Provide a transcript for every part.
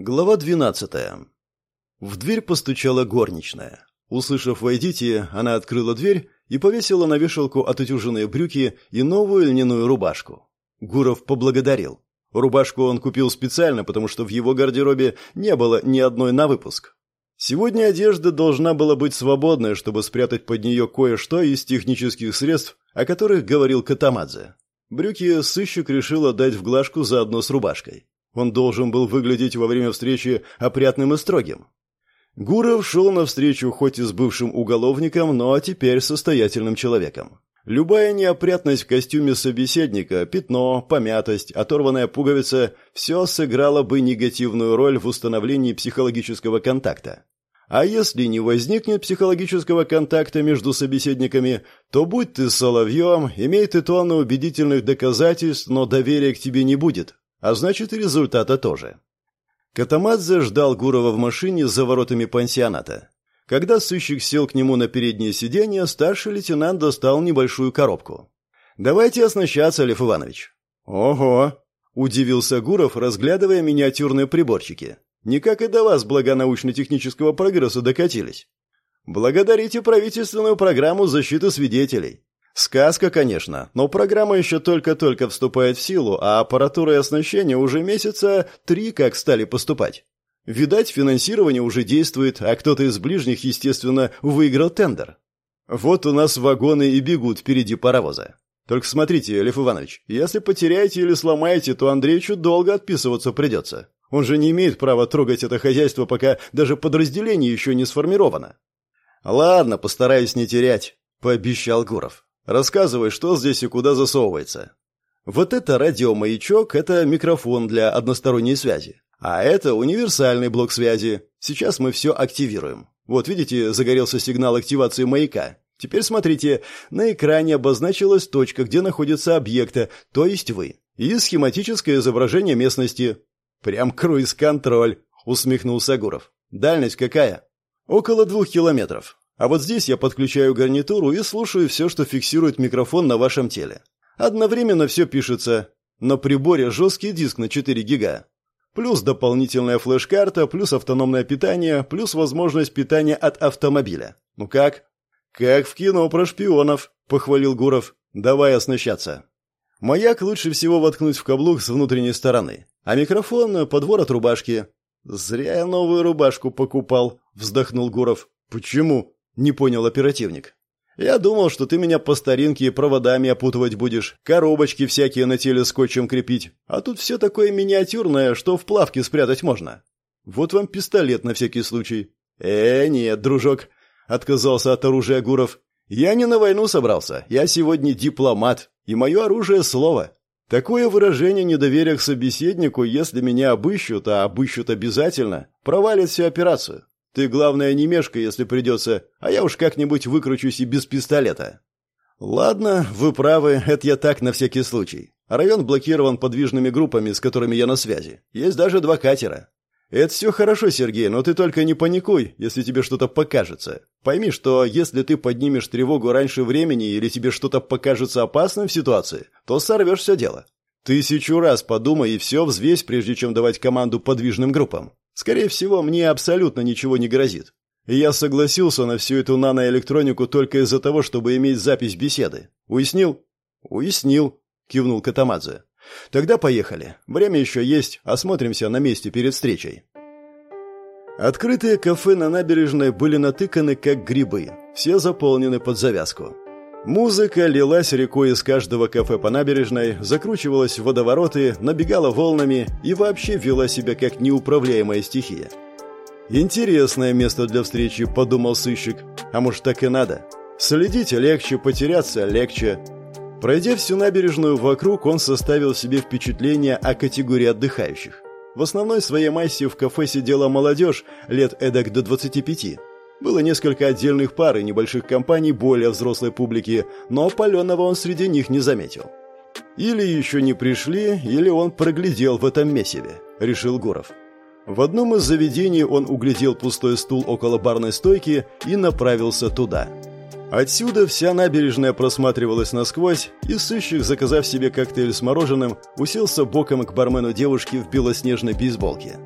Глава 12. В дверь постучала горничная. Услышав «Войдите», она открыла дверь и повесила на вешалку отутюженные брюки и новую льняную рубашку. Гуров поблагодарил. Рубашку он купил специально, потому что в его гардеробе не было ни одной на выпуск. Сегодня одежда должна была быть свободной, чтобы спрятать под нее кое-что из технических средств, о которых говорил Катамадзе. Брюки сыщик решил отдать в глажку заодно с рубашкой. Он должен был выглядеть во время встречи опрятным и строгим. Гуров шел навстречу хоть и с бывшим уголовником, но теперь состоятельным человеком. Любая неопрятность в костюме собеседника, пятно, помятость, оторванная пуговица – все сыграло бы негативную роль в установлении психологического контакта. А если не возникнет психологического контакта между собеседниками, то будь ты соловьем, имей ты тонны убедительных доказательств, но доверия к тебе не будет, а значит и результата тоже. Катамадзе ждал Гурова в машине за воротами пансионата. Когда сыщик сел к нему на переднее сиденье, старший лейтенант достал небольшую коробку. «Давайте оснащаться, Лев Иванович». «Ого!» – удивился Гуров, разглядывая миниатюрные приборчики. «Никак и до вас блага научно-технического прогресса докатились. Благодарите правительственную программу защиты свидетелей. Сказка, конечно, но программа еще только-только вступает в силу, а аппаратура и оснащение уже месяца три как стали поступать. Видать, финансирование уже действует, а кто-то из ближних, естественно, выиграл тендер. Вот у нас вагоны и бегут впереди паровоза. Только смотрите, Лев Иванович, если потеряете или сломаете, то Андреевичу долго отписываться придется. Он же не имеет права трогать это хозяйство, пока даже подразделение еще не сформировано. Ладно, постараюсь не терять, пообещал Гуров. Рассказывай, что здесь и куда засовывается. Вот это радиомаячок – это микрофон для односторонней связи. А это универсальный блок связи. Сейчас мы все активируем. Вот видите, загорелся сигнал активации маяка. Теперь смотрите, на экране обозначилась точка, где находится объекта, то есть вы. И схематическое изображение местности. Прям круиз-контроль, усмехнулся Гуров. Дальность какая? Около двух километров. А вот здесь я подключаю гарнитуру и слушаю все, что фиксирует микрофон на вашем теле. Одновременно все пишется. На приборе жесткий диск на 4 гига. Плюс дополнительная флеш-карта, плюс автономное питание, плюс возможность питания от автомобиля. Ну как? Как в кино про шпионов, похвалил Гуров. Давай оснащаться. Маяк лучше всего воткнуть в каблук с внутренней стороны, а микрофон под ворот рубашки. Зря я новую рубашку покупал, вздохнул Гуров. Почему? Не понял оперативник. Я думал, что ты меня по старинке проводами опутывать будешь, коробочки всякие на теле скотчем крепить, а тут все такое миниатюрное, что в плавке спрятать можно. Вот вам пистолет на всякий случай. Э, нет, дружок, отказался от оружия Гуров. Я не на войну собрался, я сегодня дипломат, и мое оружие слово. Такое выражение недоверия к собеседнику, если меня обыщут, а обыщут обязательно, провалит всю операцию. Ты, главное, не мешкай, если придется, а я уж как-нибудь выкручусь и без пистолета». «Ладно, вы правы, это я так на всякий случай. Район блокирован подвижными группами, с которыми я на связи. Есть даже два катера. Это все хорошо, Сергей, но ты только не паникуй, если тебе что-то покажется. Пойми, что если ты поднимешь тревогу раньше времени или тебе что-то покажется опасным в ситуации, то сорвешь все дело. Тысячу раз подумай и все взвесь, прежде чем давать команду подвижным группам. Скорее всего, мне абсолютно ничего не грозит. Я согласился на всю эту наноэлектронику только из-за того, чтобы иметь запись беседы. Уяснил? Уяснил, кивнул Катамадзе. Тогда поехали. Время еще есть, осмотримся на месте перед встречей. Открытые кафе на набережной были натыканы как грибы, все заполнены под завязку. Музыка лилась рекой из каждого кафе по набережной, закручивалась в водовороты, набегала волнами и вообще вела себя как неуправляемая стихия. «Интересное место для встречи», — подумал сыщик. «А может, так и надо? Следить легче, потеряться легче». Пройдя всю набережную вокруг, он составил себе впечатление о категории отдыхающих. В основной своей массе в кафе сидела молодежь, лет эдак до 25. Было несколько отдельных пар и небольших компаний более взрослой публики, но паленого он среди них не заметил. Или еще не пришли, или он проглядел в этом месиве, решил Гуров. В одном из заведений он углядел пустой стул около барной стойки и направился туда. Отсюда вся набережная просматривалась насквозь, и сыщик, заказав себе коктейль с мороженым, уселся боком к бармену девушки в белоснежной бейсболке.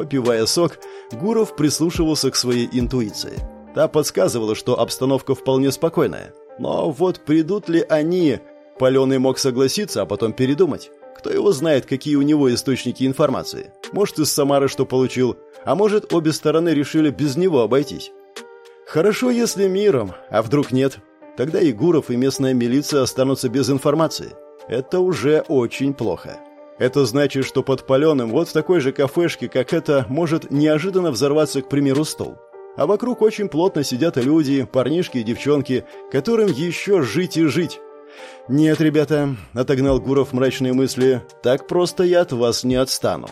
Попивая сок, Гуров прислушивался к своей интуиции. Та подсказывала, что обстановка вполне спокойная. Но вот придут ли они... Паленый мог согласиться, а потом передумать. Кто его знает, какие у него источники информации. Может, из Самары что получил, а может, обе стороны решили без него обойтись. Хорошо, если миром, а вдруг нет. Тогда и Гуров, и местная милиция останутся без информации. Это уже очень плохо. Это значит, что под паленым вот в такой же кафешке, как это, может неожиданно взорваться, к примеру, стол. А вокруг очень плотно сидят люди, парнишки и девчонки, которым еще жить и жить. «Нет, ребята», — отогнал Гуров мрачные мысли, — «так просто я от вас не отстану».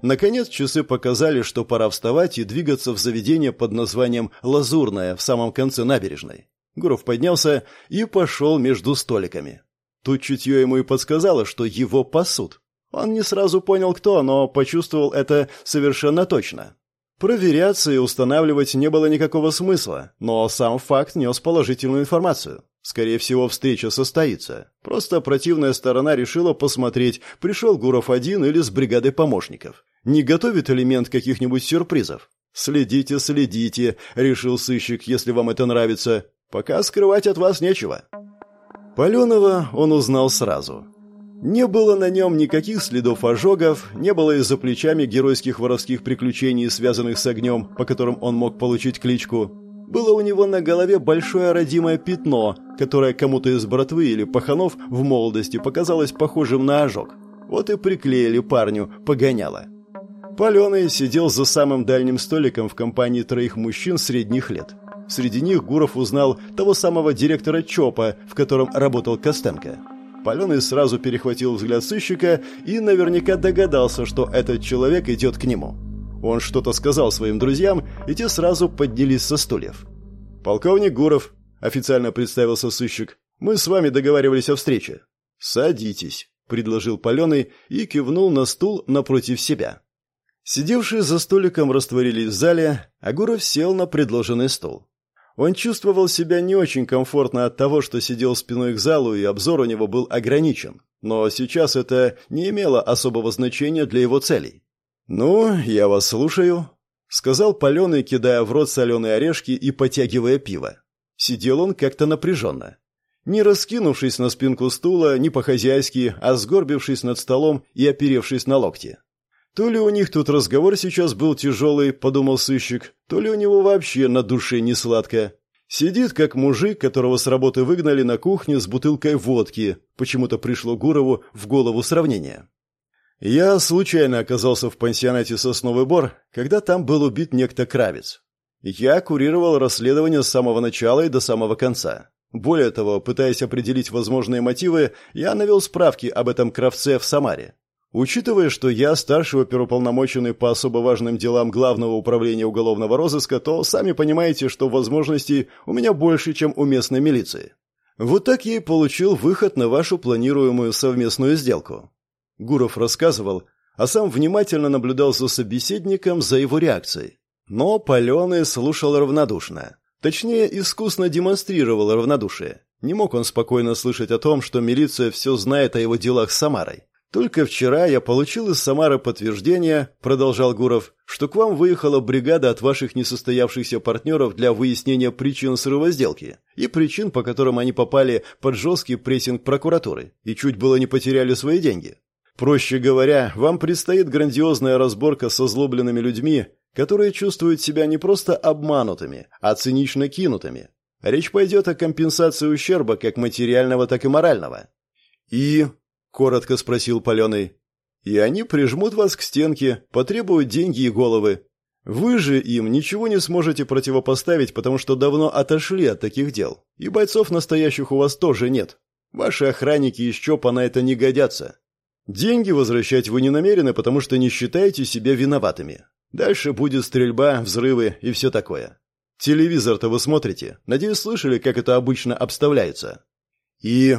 Наконец часы показали, что пора вставать и двигаться в заведение под названием «Лазурное» в самом конце набережной. Гуров поднялся и пошел между столиками. Тут чутье ему и подсказало, что его пасут. Он не сразу понял, кто, но почувствовал это совершенно точно. Проверяться и устанавливать не было никакого смысла, но сам факт нес положительную информацию. Скорее всего, встреча состоится. Просто противная сторона решила посмотреть, пришел Гуров один или с бригадой помощников. Не готовит элемент каких-нибудь сюрпризов. «Следите, следите», — решил сыщик, если вам это нравится. «Пока скрывать от вас нечего». Паленова он узнал сразу. Не было на нем никаких следов ожогов, не было и за плечами геройских воровских приключений, связанных с огнем, по которым он мог получить кличку. Было у него на голове большое родимое пятно, которое кому-то из братвы или паханов в молодости показалось похожим на ожог. Вот и приклеили парню погоняло. Паленый сидел за самым дальним столиком в компании троих мужчин средних лет. Среди них Гуров узнал того самого директора ЧОПа, в котором работал Костенко. Паленый сразу перехватил взгляд сыщика и наверняка догадался, что этот человек идет к нему. Он что-то сказал своим друзьям, и те сразу поднялись со стульев. «Полковник Гуров», — официально представился сыщик, — «мы с вами договаривались о встрече». «Садитесь», — предложил Паленый и кивнул на стул напротив себя. Сидевшие за столиком растворились в зале, а Гуров сел на предложенный стол. Он чувствовал себя не очень комфортно от того, что сидел спиной к залу, и обзор у него был ограничен. Но сейчас это не имело особого значения для его целей. «Ну, я вас слушаю», — сказал Паленый, кидая в рот соленые орешки и потягивая пиво. Сидел он как-то напряженно. Не раскинувшись на спинку стула, не по-хозяйски, а сгорбившись над столом и оперевшись на локти. То ли у них тут разговор сейчас был тяжелый, подумал сыщик, то ли у него вообще на душе не сладко. Сидит, как мужик, которого с работы выгнали на кухне с бутылкой водки. Почему-то пришло Гурову в голову сравнение. Я случайно оказался в пансионате «Сосновый бор», когда там был убит некто Кравец. Я курировал расследование с самого начала и до самого конца. Более того, пытаясь определить возможные мотивы, я навел справки об этом Кравце в Самаре. Учитывая, что я старший оперуполномоченный по особо важным делам Главного управления уголовного розыска, то сами понимаете, что возможностей у меня больше, чем у местной милиции. Вот так я и получил выход на вашу планируемую совместную сделку. Гуров рассказывал, а сам внимательно наблюдал за собеседником, за его реакцией. Но Паленый слушал равнодушно. Точнее, искусно демонстрировал равнодушие. Не мог он спокойно слышать о том, что милиция все знает о его делах с Самарой. «Только вчера я получил из Самары подтверждение, — продолжал Гуров, — что к вам выехала бригада от ваших несостоявшихся партнеров для выяснения причин срыва сделки и причин, по которым они попали под жесткий прессинг прокуратуры и чуть было не потеряли свои деньги. Проще говоря, вам предстоит грандиозная разборка со злобленными людьми, которые чувствуют себя не просто обманутыми, а цинично кинутыми. Речь пойдет о компенсации ущерба как материального, так и морального. «И?» — коротко спросил Паленый. «И они прижмут вас к стенке, потребуют деньги и головы. Вы же им ничего не сможете противопоставить, потому что давно отошли от таких дел. И бойцов настоящих у вас тоже нет. Ваши охранники из ЧОПа на это не годятся. Деньги возвращать вы не намерены, потому что не считаете себя виноватыми. Дальше будет стрельба, взрывы и все такое. Телевизор-то вы смотрите. Надеюсь, слышали, как это обычно обставляется. И...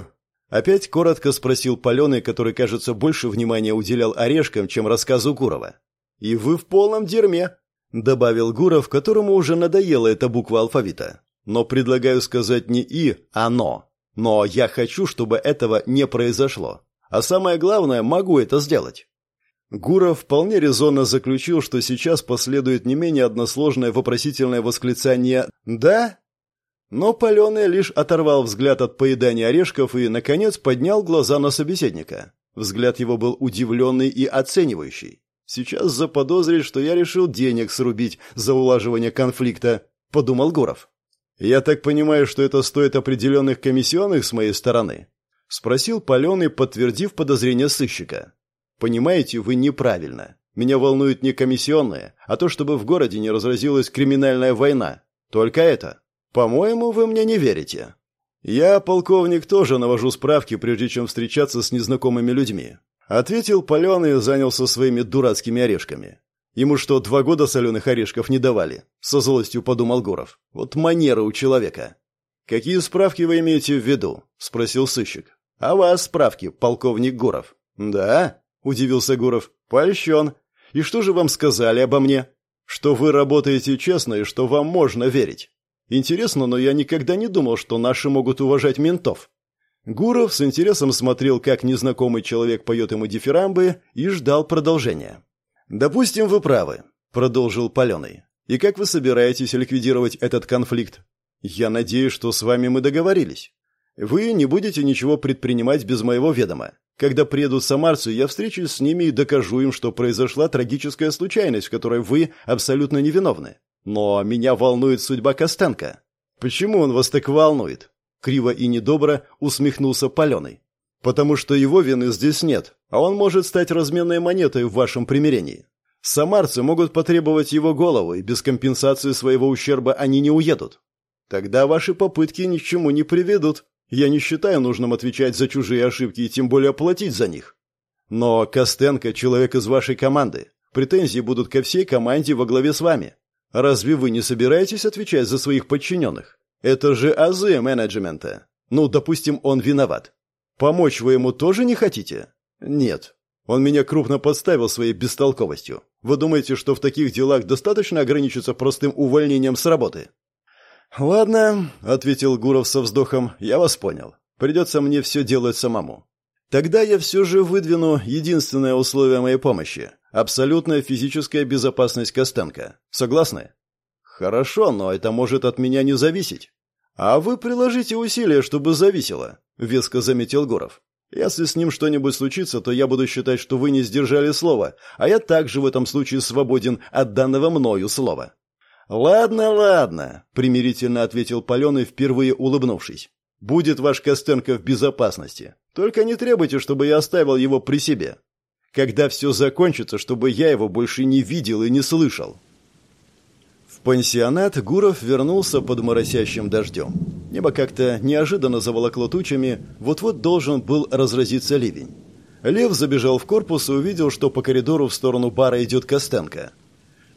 Опять коротко спросил Паленый, который, кажется, больше внимания уделял орешкам, чем рассказу Гурова. «И вы в полном дерьме», — добавил Гуров, которому уже надоела эта буква алфавита. «Но предлагаю сказать не «и», а «но». Но я хочу, чтобы этого не произошло. А самое главное, могу это сделать. Гуров вполне резонно заключил, что сейчас последует не менее односложное вопросительное восклицание «Да?». Но Паленый лишь оторвал взгляд от поедания орешков и, наконец, поднял глаза на собеседника. Взгляд его был удивленный и оценивающий. «Сейчас заподозрит, что я решил денег срубить за улаживание конфликта», — подумал Гуров. «Я так понимаю, что это стоит определенных комиссионных с моей стороны?» — спросил Паленый, подтвердив подозрение сыщика. Понимаете, вы неправильно. Меня волнует не комиссионное, а то, чтобы в городе не разразилась криминальная война. Только это. По-моему, вы мне не верите. Я, полковник, тоже навожу справки, прежде чем встречаться с незнакомыми людьми. Ответил Паленый и занялся своими дурацкими орешками. Ему что, два года соленых орешков не давали? Со злостью подумал Гуров. Вот манера у человека. «Какие справки вы имеете в виду?» – спросил сыщик. «А вас справки, полковник Гуров». «Да?» удивился Гуров. «Польщен. И что же вам сказали обо мне? Что вы работаете честно и что вам можно верить. Интересно, но я никогда не думал, что наши могут уважать ментов». Гуров с интересом смотрел, как незнакомый человек поет ему дифирамбы, и ждал продолжения. «Допустим, вы правы», — продолжил Паленый. «И как вы собираетесь ликвидировать этот конфликт? Я надеюсь, что с вами мы договорились. Вы не будете ничего предпринимать без моего ведома. Когда приедут самарцы, я встречусь с ними и докажу им, что произошла трагическая случайность, в которой вы абсолютно невиновны. Но меня волнует судьба Костенко. Почему он вас так волнует? Криво и недобро усмехнулся Паленый. Потому что его вины здесь нет, а он может стать разменной монетой в вашем примирении. Самарцы могут потребовать его голову, и без компенсации своего ущерба они не уедут. Тогда ваши попытки ни к чему не приведут, я не считаю нужным отвечать за чужие ошибки и тем более платить за них. Но Костенко – человек из вашей команды. Претензии будут ко всей команде во главе с вами. Разве вы не собираетесь отвечать за своих подчиненных? Это же азы менеджмента. Ну, допустим, он виноват. Помочь вы ему тоже не хотите? Нет. Он меня крупно подставил своей бестолковостью. Вы думаете, что в таких делах достаточно ограничиться простым увольнением с работы? «Ладно», — ответил Гуров со вздохом, — «я вас понял. Придется мне все делать самому. Тогда я все же выдвину единственное условие моей помощи — абсолютная физическая безопасность Костенко. Согласны?» «Хорошо, но это может от меня не зависеть». «А вы приложите усилия, чтобы зависело», — веско заметил Гуров. «Если с ним что-нибудь случится, то я буду считать, что вы не сдержали слова, а я также в этом случае свободен от данного мною слова». «Ладно, ладно», — примирительно ответил Паленый, впервые улыбнувшись. «Будет ваш Костенко в безопасности. Только не требуйте, чтобы я оставил его при себе. Когда все закончится, чтобы я его больше не видел и не слышал». В пансионат Гуров вернулся под моросящим дождем. Небо как-то неожиданно заволокло тучами, вот-вот должен был разразиться ливень. Лев забежал в корпус и увидел, что по коридору в сторону бара идет Костенко —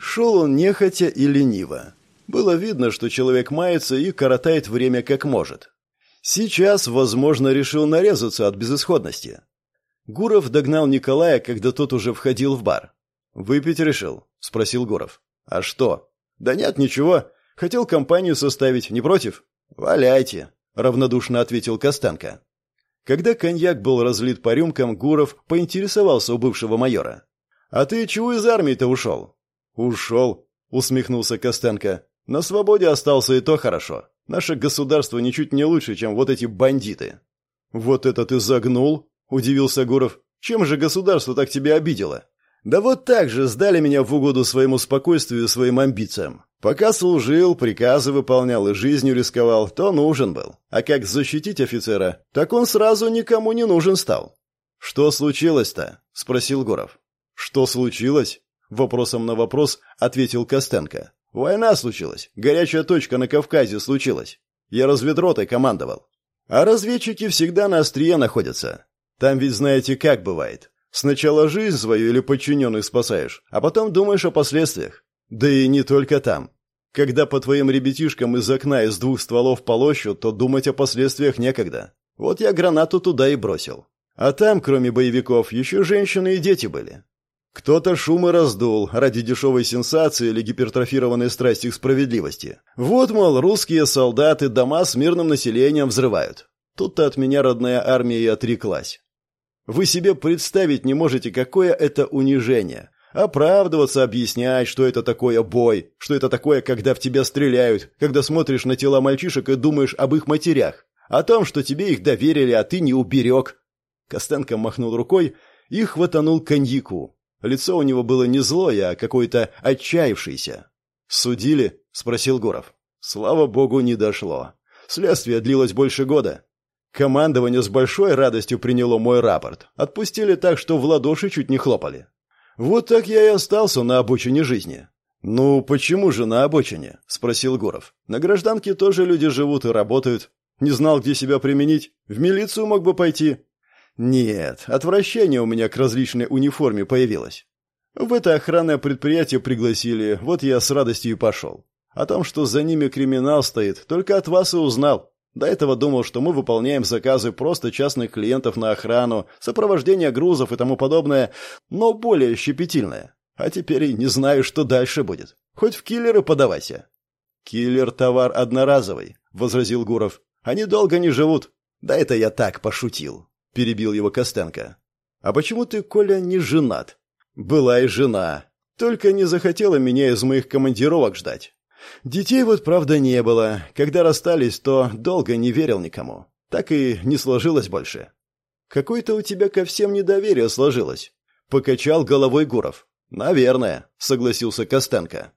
Шел он нехотя и лениво. Было видно, что человек мается и коротает время как может. Сейчас, возможно, решил нарезаться от безысходности. Гуров догнал Николая, когда тот уже входил в бар. «Выпить решил?» – спросил Гуров. «А что?» «Да нет, ничего. Хотел компанию составить. Не против?» «Валяйте», – равнодушно ответил Костенко. Когда коньяк был разлит по рюмкам, Гуров поинтересовался у бывшего майора. «А ты чего из армии-то ушел?» «Ушел», — усмехнулся Костенко. «На свободе остался и то хорошо. Наше государство ничуть не лучше, чем вот эти бандиты». «Вот это ты загнул?» — удивился Гуров. «Чем же государство так тебя обидело?» «Да вот так же сдали меня в угоду своему спокойствию и своим амбициям. Пока служил, приказы выполнял и жизнью рисковал, то нужен был. А как защитить офицера, так он сразу никому не нужен стал». «Что случилось-то?» — спросил Гуров. «Что случилось?» Вопросом на вопрос ответил Костенко. «Война случилась. Горячая точка на Кавказе случилась. Я разведротой командовал. А разведчики всегда на острие находятся. Там ведь знаете, как бывает. Сначала жизнь свою или подчиненных спасаешь, а потом думаешь о последствиях. Да и не только там. Когда по твоим ребятишкам из окна из двух стволов полощут, то думать о последствиях некогда. Вот я гранату туда и бросил. А там, кроме боевиков, еще женщины и дети были. Кто-то шумы раздул ради дешевой сенсации или гипертрофированной страсти к справедливости. Вот, мол, русские солдаты дома с мирным населением взрывают. Тут-то от меня родная армия и отреклась. Вы себе представить не можете, какое это унижение. Оправдываться, объяснять, что это такое бой, что это такое, когда в тебя стреляют, когда смотришь на тела мальчишек и думаешь об их матерях, о том, что тебе их доверили, а ты не уберег. Костенко махнул рукой и хватанул коньяку. Лицо у него было не злое, а какое-то отчаявшееся. «Судили?» — спросил Гуров. «Слава богу, не дошло. Следствие длилось больше года. Командование с большой радостью приняло мой рапорт. Отпустили так, что в ладоши чуть не хлопали. Вот так я и остался на обочине жизни. «Ну, почему же на обочине?» – спросил Гуров. «На гражданке тоже люди живут и работают. Не знал, где себя применить. В милицию мог бы пойти». «Нет, отвращение у меня к различной униформе появилось. В это охранное предприятие пригласили, вот я с радостью и пошел. О том, что за ними криминал стоит, только от вас и узнал. До этого думал, что мы выполняем заказы просто частных клиентов на охрану, сопровождение грузов и тому подобное, но более щепетильное. А теперь и не знаю, что дальше будет. Хоть в киллеры подавайся. Киллер — товар одноразовый, — возразил Гуров. Они долго не живут. Да это я так пошутил, — перебил его Костенко. А почему ты, Коля, не женат? Была и жена. Только не захотела меня из моих командировок ждать. Детей вот, правда, не было. Когда расстались, то долго не верил никому. Так и не сложилось больше. Какое-то у тебя ко всем недоверие сложилось. Покачал головой Гуров. Наверное, согласился Костенко.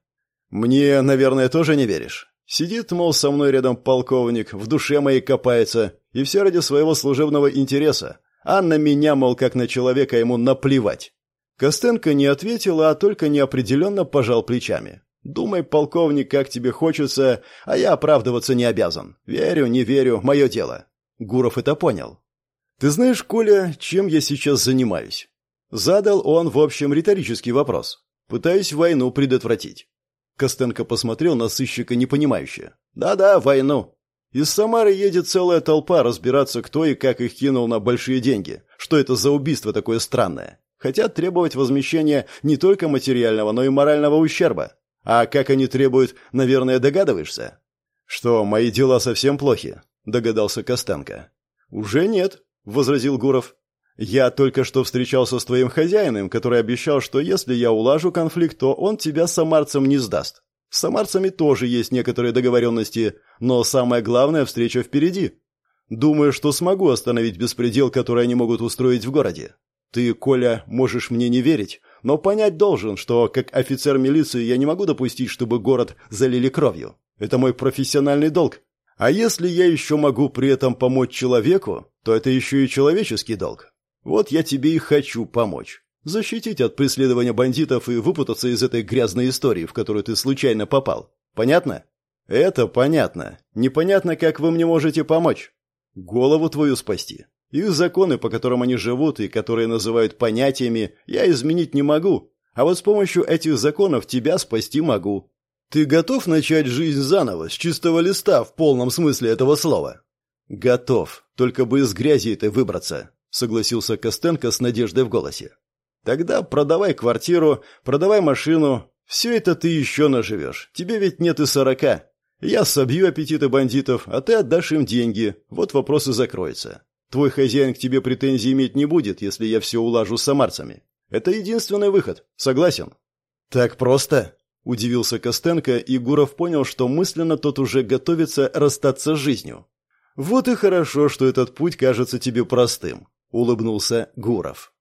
Мне, наверное, тоже не веришь. Сидит, мол, со мной рядом полковник, в душе моей копается, и все ради своего служебного интереса. А на меня, мол, как на человека ему наплевать. Костенко не ответил, а только неопределенно пожал плечами. Думай, полковник, как тебе хочется, а я оправдываться не обязан. Верю, не верю, мое дело. Гуров это понял. Ты знаешь, Коля, чем я сейчас занимаюсь? Задал он, в общем, риторический вопрос. Пытаюсь войну предотвратить. Костенко посмотрел на сыщика непонимающе. Да-да, войну. Из Самары едет целая толпа разбираться, кто и как их кинул на большие деньги. Что это за убийство такое странное? Хотят требовать возмещения не только материального, но и морального ущерба. А как они требуют, наверное, догадываешься? Что, мои дела совсем плохи? Догадался Костенко. Уже нет, возразил Гуров. Я только что встречался с твоим хозяином, который обещал, что если я улажу конфликт, то он тебя самарцам не сдаст. С самарцами тоже есть некоторые договоренности, но самое главное встреча впереди. Думаю, что смогу остановить беспредел, который они могут устроить в городе. Ты, Коля, можешь мне не верить, но понять должен, что как офицер милиции я не могу допустить, чтобы город залили кровью. Это мой профессиональный долг. А если я еще могу при этом помочь человеку, то это еще и человеческий долг. Вот я тебе и хочу помочь. Защитить от преследования бандитов и выпутаться из этой грязной истории, в которую ты случайно попал. Понятно? Это понятно. Непонятно, как вы мне можете помочь. Голову твою спасти. Их законы, по которым они живут и которые называют понятиями, я изменить не могу. А вот с помощью этих законов тебя спасти могу. Ты готов начать жизнь заново, с чистого листа, в полном смысле этого слова? Готов, только бы из грязи этой выбраться, согласился Костенко с надеждой в голосе. Тогда продавай квартиру, продавай машину. Все это ты еще наживешь. Тебе ведь нет и сорока. Я собью аппетиты бандитов, а ты отдашь им деньги. Вот вопрос и закроется. Твой хозяин к тебе претензий иметь не будет, если я все улажу с самарцами. Это единственный выход. Согласен?» «Так просто?» – удивился Костенко, и Гуров понял, что мысленно тот уже готовится расстаться с жизнью. «Вот и хорошо, что этот путь кажется тебе простым», – улыбнулся Гуров.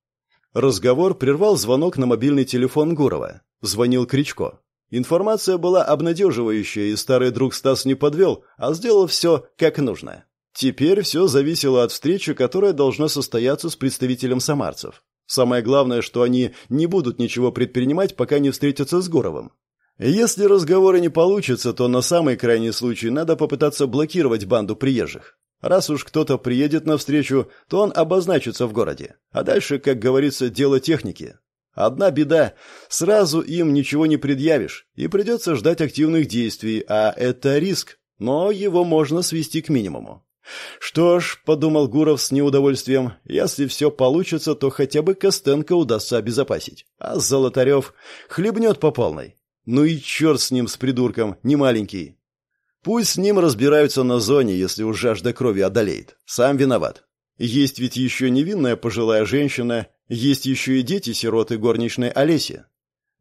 Разговор прервал звонок на мобильный телефон Гурова. Звонил Кричко. Информация была обнадеживающая, и старый друг Стас не подвел, а сделал все как нужно. Теперь все зависело от встречи, которая должна состояться с представителем самарцев. Самое главное, что они не будут ничего предпринимать, пока не встретятся с Горовым. Если разговоры не получатся, то на самый крайний случай надо попытаться блокировать банду приезжих. Раз уж кто-то приедет навстречу, то он обозначится в городе. А дальше, как говорится, дело техники. Одна беда – сразу им ничего не предъявишь, и придется ждать активных действий, а это риск, но его можно свести к минимуму. «Что ж», — подумал Гуров с неудовольствием, — «если все получится, то хотя бы Костенко удастся обезопасить. А Золотарев хлебнет по полной. Ну и черт с ним, с придурком, не маленький. Пусть с ним разбираются на зоне, если уж жажда крови одолеет. Сам виноват. Есть ведь еще невинная пожилая женщина, есть еще и дети-сироты горничной Олеси.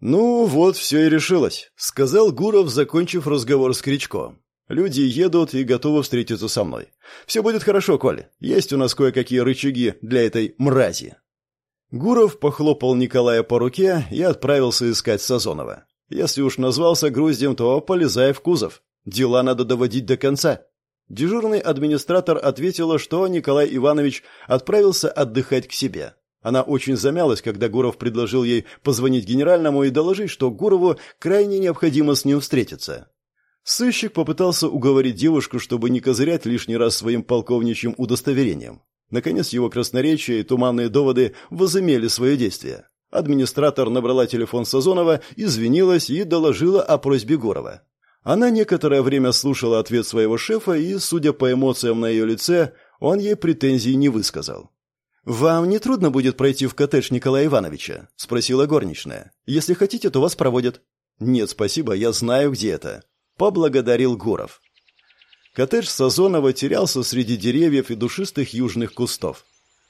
«Ну, вот все и решилось», — сказал Гуров, закончив разговор с Кричко. «Люди едут и готовы встретиться со мной. Все будет хорошо, Коль. Есть у нас кое-какие рычаги для этой мрази». Гуров похлопал Николая по руке и отправился искать Сазонова. Если уж назвался груздем, то полезай в кузов. Дела надо доводить до конца. Дежурный администратор ответила, что Николай Иванович отправился отдыхать к себе. Она очень замялась, когда Гуров предложил ей позвонить генеральному и доложить, что Гурову крайне необходимо с ним встретиться. Сыщик попытался уговорить девушку, чтобы не козырять лишний раз своим полковничьим удостоверением. Наконец его красноречие и туманные доводы возымели свое действие. Администратор набрала телефон Сазонова, извинилась и доложила о просьбе Гурова. Она некоторое время слушала ответ своего шефа, и, судя по эмоциям на ее лице, он ей претензий не высказал. «Вам не трудно будет пройти в коттедж Николая Ивановича?» – спросила горничная. «Если хотите, то вас проводят». «Нет, спасибо, я знаю, где это», – поблагодарил Гуров. Коттедж Сазонова терялся среди деревьев и душистых южных кустов.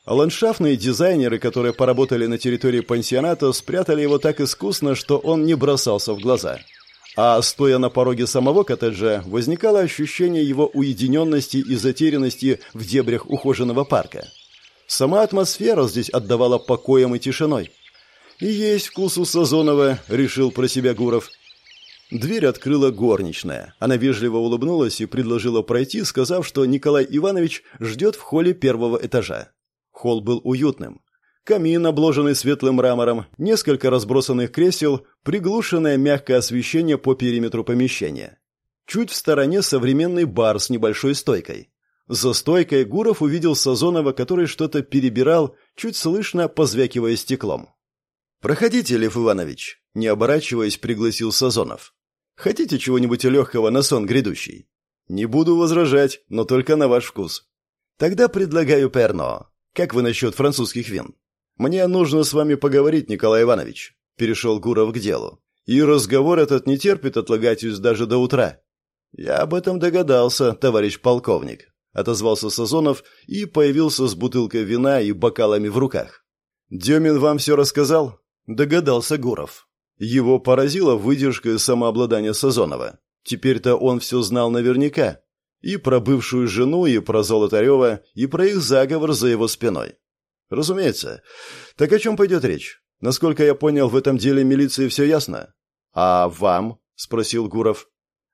А ландшафтные дизайнеры, которые поработали на территории пансионата, спрятали его так искусно, что он не бросался в глаза. А стоя на пороге самого коттеджа, возникало ощущение его уединенности и затерянности в дебрях ухоженного парка. Сама атмосфера здесь отдавала покоем и тишиной. «И есть вкус у Сазонова», — решил про себя Гуров. Дверь открыла горничная. Она вежливо улыбнулась и предложила пройти, сказав, что Николай Иванович ждет в холле первого этажа. Холл был уютным. Камин, обложенный светлым мрамором, несколько разбросанных кресел, приглушенное мягкое освещение по периметру помещения. Чуть в стороне современный бар с небольшой стойкой. За стойкой Гуров увидел Сазонова, который что-то перебирал, чуть слышно позвякивая стеклом. «Проходите, Лев Иванович», — не оборачиваясь, пригласил Сазонов. Хотите чего-нибудь легкого на сон грядущий? Не буду возражать, но только на ваш вкус. Тогда предлагаю перно. Как вы насчет французских вин? Мне нужно с вами поговорить, Николай Иванович. Перешел Гуров к делу. И разговор этот не терпит отлагательств даже до утра. Я об этом догадался, товарищ полковник. Отозвался Сазонов и появился с бутылкой вина и бокалами в руках. Демин вам все рассказал? Догадался Гуров. Его поразила выдержка и самообладание Сазонова. Теперь-то он все знал наверняка. И про бывшую жену, и про Золотарева, и про их заговор за его спиной. Разумеется. Так о чем пойдет речь? Насколько я понял, в этом деле милиции все ясно. А вам? Спросил Гуров.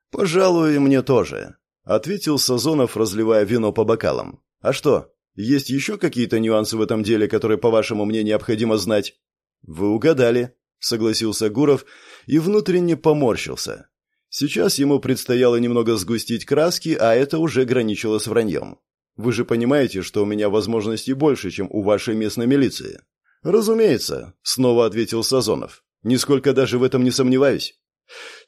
Пожалуй, мне тоже. Ответил Сазонов, разливая вино по бокалам. А что, есть еще какие-то нюансы в этом деле, которые, по-вашему, мне необходимо знать? Вы угадали. — согласился Гуров и внутренне поморщился. Сейчас ему предстояло немного сгустить краски, а это уже граничило с враньем. Вы же понимаете, что у меня возможностей больше, чем у вашей местной милиции. Разумеется, снова ответил Сазонов. Нисколько даже в этом не сомневаюсь.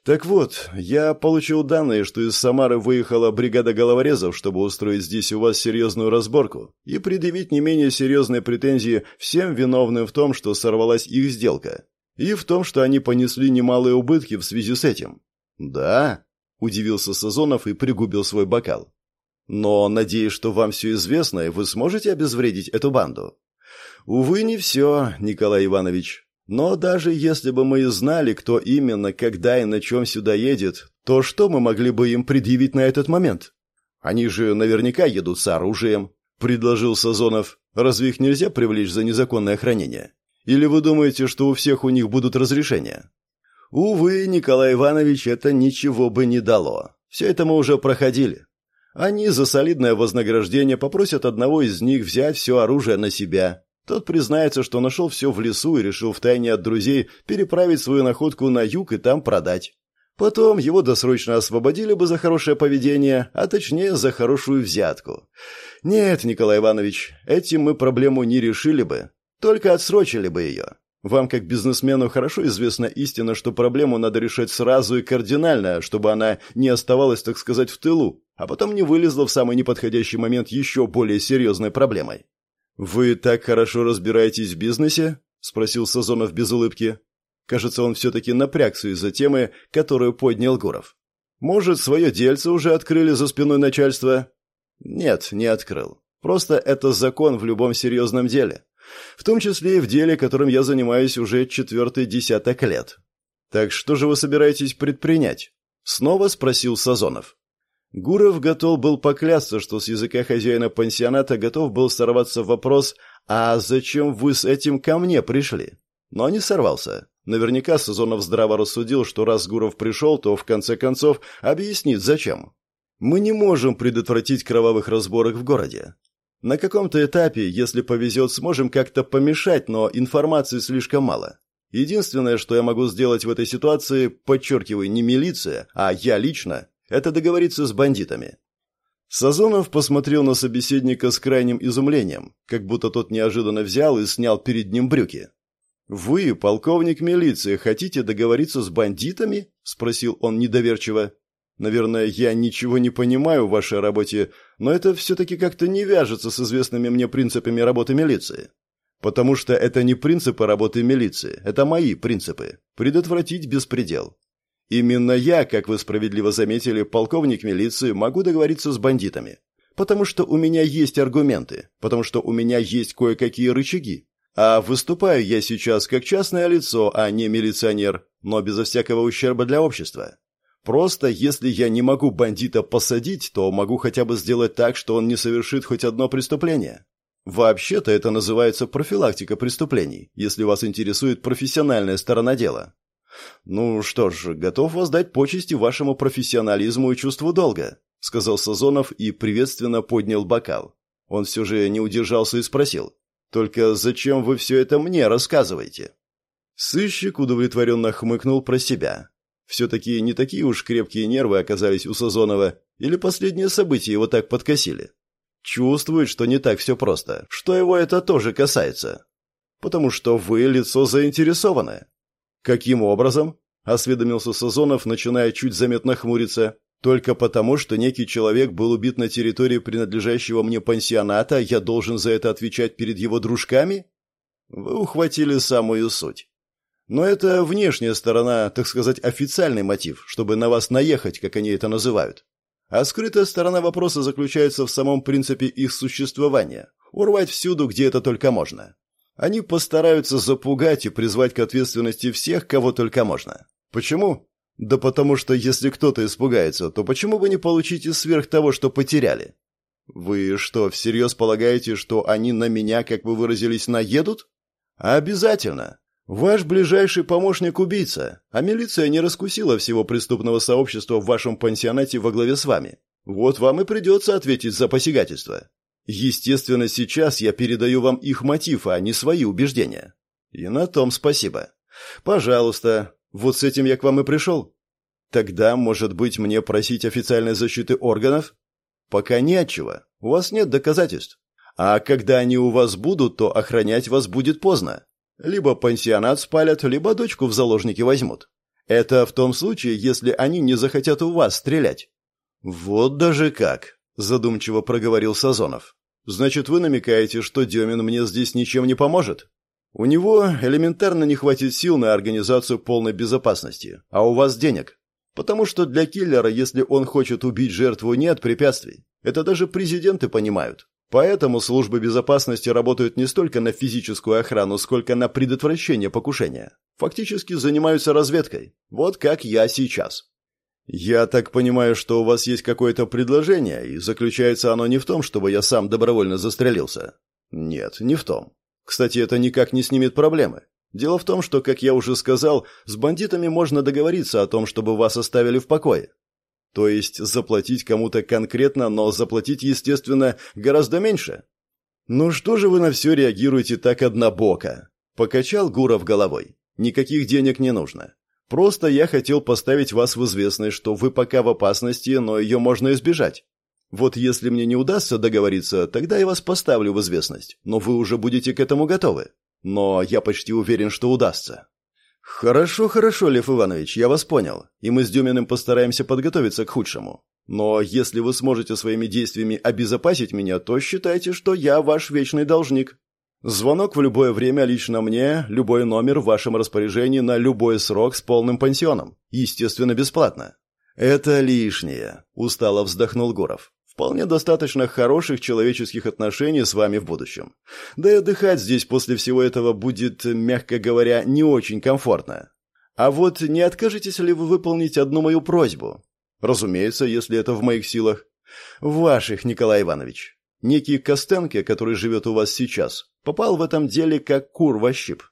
Так вот, я получил данные, что из Самары выехала бригада головорезов, чтобы устроить здесь у вас серьезную разборку и предъявить не менее серьезные претензии всем виновным в том, что сорвалась их сделка и в том, что они понесли немалые убытки в связи с этим. Да, удивился Сазонов и пригубил свой бокал. Но надеюсь, что вам все известно, и вы сможете обезвредить эту банду. Увы, не все, Николай Иванович. Но даже если бы мы и знали, кто именно, когда и на чем сюда едет, то что мы могли бы им предъявить на этот момент? Они же наверняка едут с оружием, предложил Сазонов. Разве их нельзя привлечь за незаконное хранение? Или вы думаете, что у всех у них будут разрешения? Увы, Николай Иванович, это ничего бы не дало. Все это мы уже проходили. Они за солидное вознаграждение попросят одного из них взять все оружие на себя. Тот признается, что нашел все в лесу и решил втайне от друзей переправить свою находку на юг и там продать. Потом его досрочно освободили бы за хорошее поведение, а точнее за хорошую взятку. Нет, Николай Иванович, этим мы проблему не решили бы. Только отсрочили бы ее. Вам, как бизнесмену, хорошо известна истина, что проблему надо решать сразу и кардинально, чтобы она не оставалась, так сказать, в тылу, а потом не вылезла в самый неподходящий момент еще более серьезной проблемой. «Вы так хорошо разбираетесь в бизнесе?» – спросил Сазонов без улыбки. Кажется, он все-таки напрягся из-за темы, которую поднял Гуров. «Может, свое дельце уже открыли за спиной начальства?» «Нет, не открыл. Просто это закон в любом серьезном деле. В том числе и в деле, которым я занимаюсь уже четвертый десяток лет. Так что же вы собираетесь предпринять? Снова спросил Сазонов. Гуров готов был поклясться, что с языка хозяина пансионата готов был сорваться вопрос «А зачем вы с этим ко мне пришли?» Но не сорвался. Наверняка Сазонов здраво рассудил, что раз Гуров пришел, то в конце концов объяснит зачем. Мы не можем предотвратить кровавых разборок в городе. На каком-то этапе, если повезет, сможем как-то помешать, но информации слишком мало. Единственное, что я могу сделать в этой ситуации, подчеркиваю, не милиция, а я лично, это договориться с бандитами. Сазонов посмотрел на собеседника с крайним изумлением, как будто тот неожиданно взял и снял перед ним брюки. «Вы, полковник милиции, хотите договориться с бандитами?» – спросил он недоверчиво. «Наверное, я ничего не понимаю в вашей работе, но это все-таки как-то не вяжется с известными мне принципами работы милиции. Потому что это не принципы работы милиции, это мои принципы. Предотвратить беспредел. Именно я, как вы справедливо заметили, полковник милиции, могу договориться с бандитами. Потому что у меня есть аргументы, потому что у меня есть кое-какие рычаги, а выступаю я сейчас как частное лицо, а не милиционер, но безо всякого ущерба для общества. Просто если я не могу бандита посадить, то могу хотя бы сделать так, что он не совершит хоть одно преступление. Вообще-то это называется профилактика преступлений, если вас интересует профессиональная сторона дела. Ну что ж, готов воздать почести вашему профессионализму и чувству долга, сказал Сазонов и приветственно поднял бокал. Он все же не удержался и спросил: только зачем вы все это мне рассказываете?» Сыщик удовлетворенно хмыкнул про себя. Все-таки не такие уж крепкие нервы оказались у Сазонова, или последние события его так подкосили. Чувствует, что не так все просто, что его это тоже касается. Потому что вы лицо заинтересованное. Каким образом? Осведомился Сазонов, начиная чуть заметно хмуриться. Только потому, что некий человек был убит на территории принадлежащего мне пансионата, я должен за это отвечать перед его дружками? Вы ухватили самую суть. Но это внешняя сторона, так сказать, официальный мотив, чтобы на вас наехать, как они это называют. А скрытая сторона вопроса заключается в самом принципе их существования – урвать всюду, где это только можно. Они постараются запугать и призвать к ответственности всех, кого только можно. Почему? Да потому что если кто-то испугается, то почему бы не получите сверх того, что потеряли? Вы что, всерьез полагаете, что они на меня, как вы выразились, наедут? Обязательно. Ваш ближайший помощник убийца, а милиция не раскусила всего преступного сообщества в вашем пансионате во главе с вами. Вот вам и придется ответить за посягательство. Естественно, сейчас я передаю вам их мотив, а не свои убеждения. И на том спасибо. Пожалуйста, вот с этим я к вам и пришел. Тогда, может быть, мне просить официальной защиты органов? Пока не отчего. У вас нет доказательств. А когда они у вас будут, то охранять вас будет поздно. Либо пансионат спалят, либо дочку в заложники возьмут. Это в том случае, если они не захотят у вас стрелять. Вот даже как, задумчиво проговорил Сазонов. Значит, вы намекаете, что Демин мне здесь ничем не поможет? У него элементарно не хватит сил на организацию полной безопасности, а у вас денег. Потому что для киллера, если он хочет убить жертву, нет препятствий. Это даже президенты понимают. Поэтому службы безопасности работают не столько на физическую охрану, сколько на предотвращение покушения. Фактически занимаются разведкой. Вот как я сейчас. Я так понимаю, что у вас есть какое-то предложение, и заключается оно не в том, чтобы я сам добровольно застрелился. Нет, не в том. Кстати, это никак не снимет проблемы. Дело в том, что, как я уже сказал, с бандитами можно договориться о том, чтобы вас оставили в покое. То есть заплатить кому-то конкретно, но заплатить, естественно, гораздо меньше. Ну что же вы на все реагируете так однобоко? Покачал Гуров головой. Никаких денег не нужно. Просто я хотел поставить вас в известность, что вы пока в опасности, но ее можно избежать. Вот если мне не удастся договориться, тогда я вас поставлю в известность, но вы уже будете к этому готовы. Но я почти уверен, что удастся. Хорошо, хорошо, Лев Иванович, я вас понял, и мы с Дюминым постараемся подготовиться к худшему. Но если вы сможете своими действиями обезопасить меня, то считайте, что я ваш вечный должник. Звонок в любое время лично мне, любой номер в вашем распоряжении на любой срок с полным пансионом. Естественно, бесплатно. Это лишнее, устало вздохнул Гуров. Вполне достаточно хороших человеческих отношений с вами в будущем. Да и отдыхать здесь после всего этого будет, мягко говоря, не очень комфортно. А вот не откажетесь ли вы выполнить одну мою просьбу? Разумеется, если это в моих силах. Ваших, Николай Иванович. Некий Костенко, который живет у вас сейчас, попал в этом деле как кур во щип.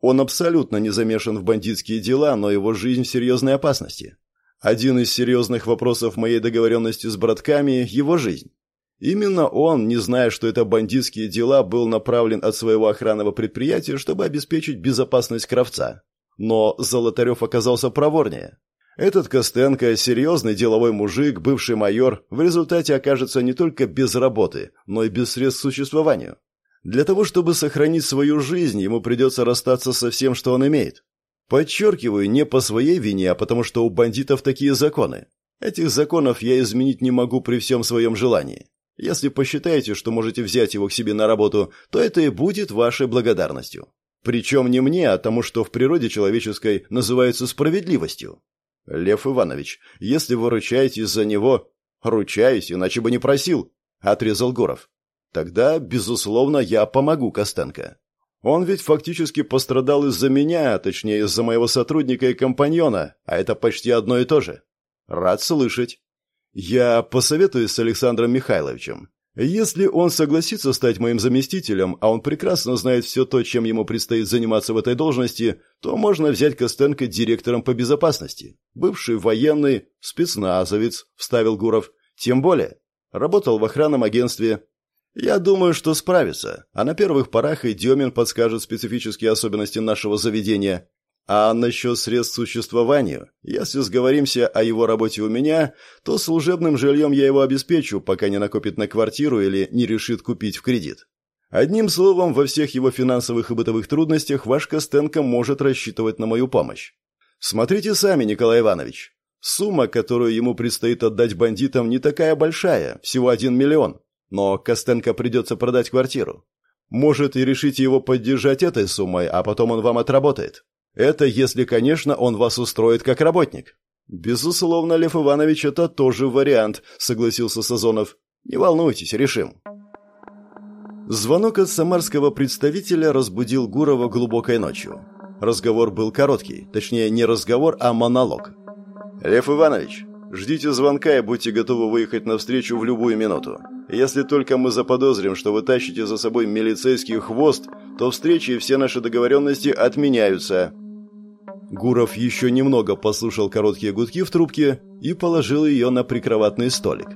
Он абсолютно не замешан в бандитские дела, но его жизнь в серьезной опасности. Один из серьезных вопросов моей договоренности с братками – его жизнь. Именно он, не зная, что это бандитские дела, был направлен от своего охранного предприятия, чтобы обеспечить безопасность Кравца. Но Золотарев оказался проворнее. Этот Костенко, серьезный деловой мужик, бывший майор, в результате окажется не только без работы, но и без средств к существованию. Для того, чтобы сохранить свою жизнь, ему придется расстаться со всем, что он имеет. Подчеркиваю, не по своей вине, а потому что у бандитов такие законы. Этих законов я изменить не могу при всем своем желании. Если посчитаете, что можете взять его к себе на работу, то это и будет вашей благодарностью. Причем не мне, а тому, что в природе человеческой называется справедливостью. Лев Иванович, если вы ручаетесь за него... Ручаюсь, иначе бы не просил, — отрезал Гуров. Тогда, безусловно, я помогу Костенко. Он ведь фактически пострадал из-за меня, точнее из-за моего сотрудника и компаньона, а это почти одно и то же. Рад слышать. Я посоветуюсь с Александром Михайловичем. Если он согласится стать моим заместителем, а он прекрасно знает все то, чем ему предстоит заниматься в этой должности, то можно взять Костенко директором по безопасности. Бывший военный, спецназовец, вставил Гуров. Тем более, работал в охранном агентстве, я думаю, что справится, а на первых порах и Демин подскажет специфические особенности нашего заведения. А насчет средств существования, если сговоримся о его работе у меня, то служебным жильем я его обеспечу, пока не накопит на квартиру или не решит купить в кредит. Одним словом, во всех его финансовых и бытовых трудностях ваш Костенко может рассчитывать на мою помощь. Смотрите сами, Николай Иванович. Сумма, которую ему предстоит отдать бандитам, не такая большая, всего один миллион. Но Костенко придется продать квартиру. Может, и решите его поддержать этой суммой, а потом он вам отработает. Это если, конечно, он вас устроит как работник. Безусловно, Лев Иванович, это тоже вариант, согласился Сазонов. Не волнуйтесь, решим. Звонок от самарского представителя разбудил Гурова глубокой ночью. Разговор был короткий, точнее, не разговор, а монолог. «Лев Иванович, ждите звонка и будьте готовы выехать навстречу в любую минуту. Если только мы заподозрим, что вы тащите за собой милицейский хвост, то встречи и все наши договоренности отменяются». Гуров еще немного послушал короткие гудки в трубке и положил ее на прикроватный столик.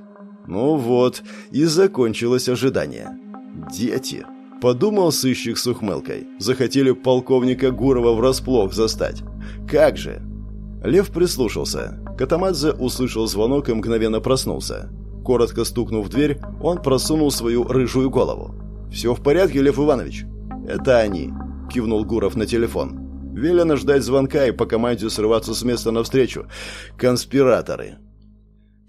Ну вот, и закончилось ожидание. «Дети!» – подумал сыщик с ухмылкой. Захотели полковника Гурова врасплох застать. «Как же!» Лев прислушался. Катамадзе услышал звонок и мгновенно проснулся. Коротко стукнув в дверь, он просунул свою рыжую голову. «Все в порядке, Лев Иванович?» «Это они», – кивнул Гуров на телефон. «Велено ждать звонка и по команде срываться с места навстречу. Конспираторы».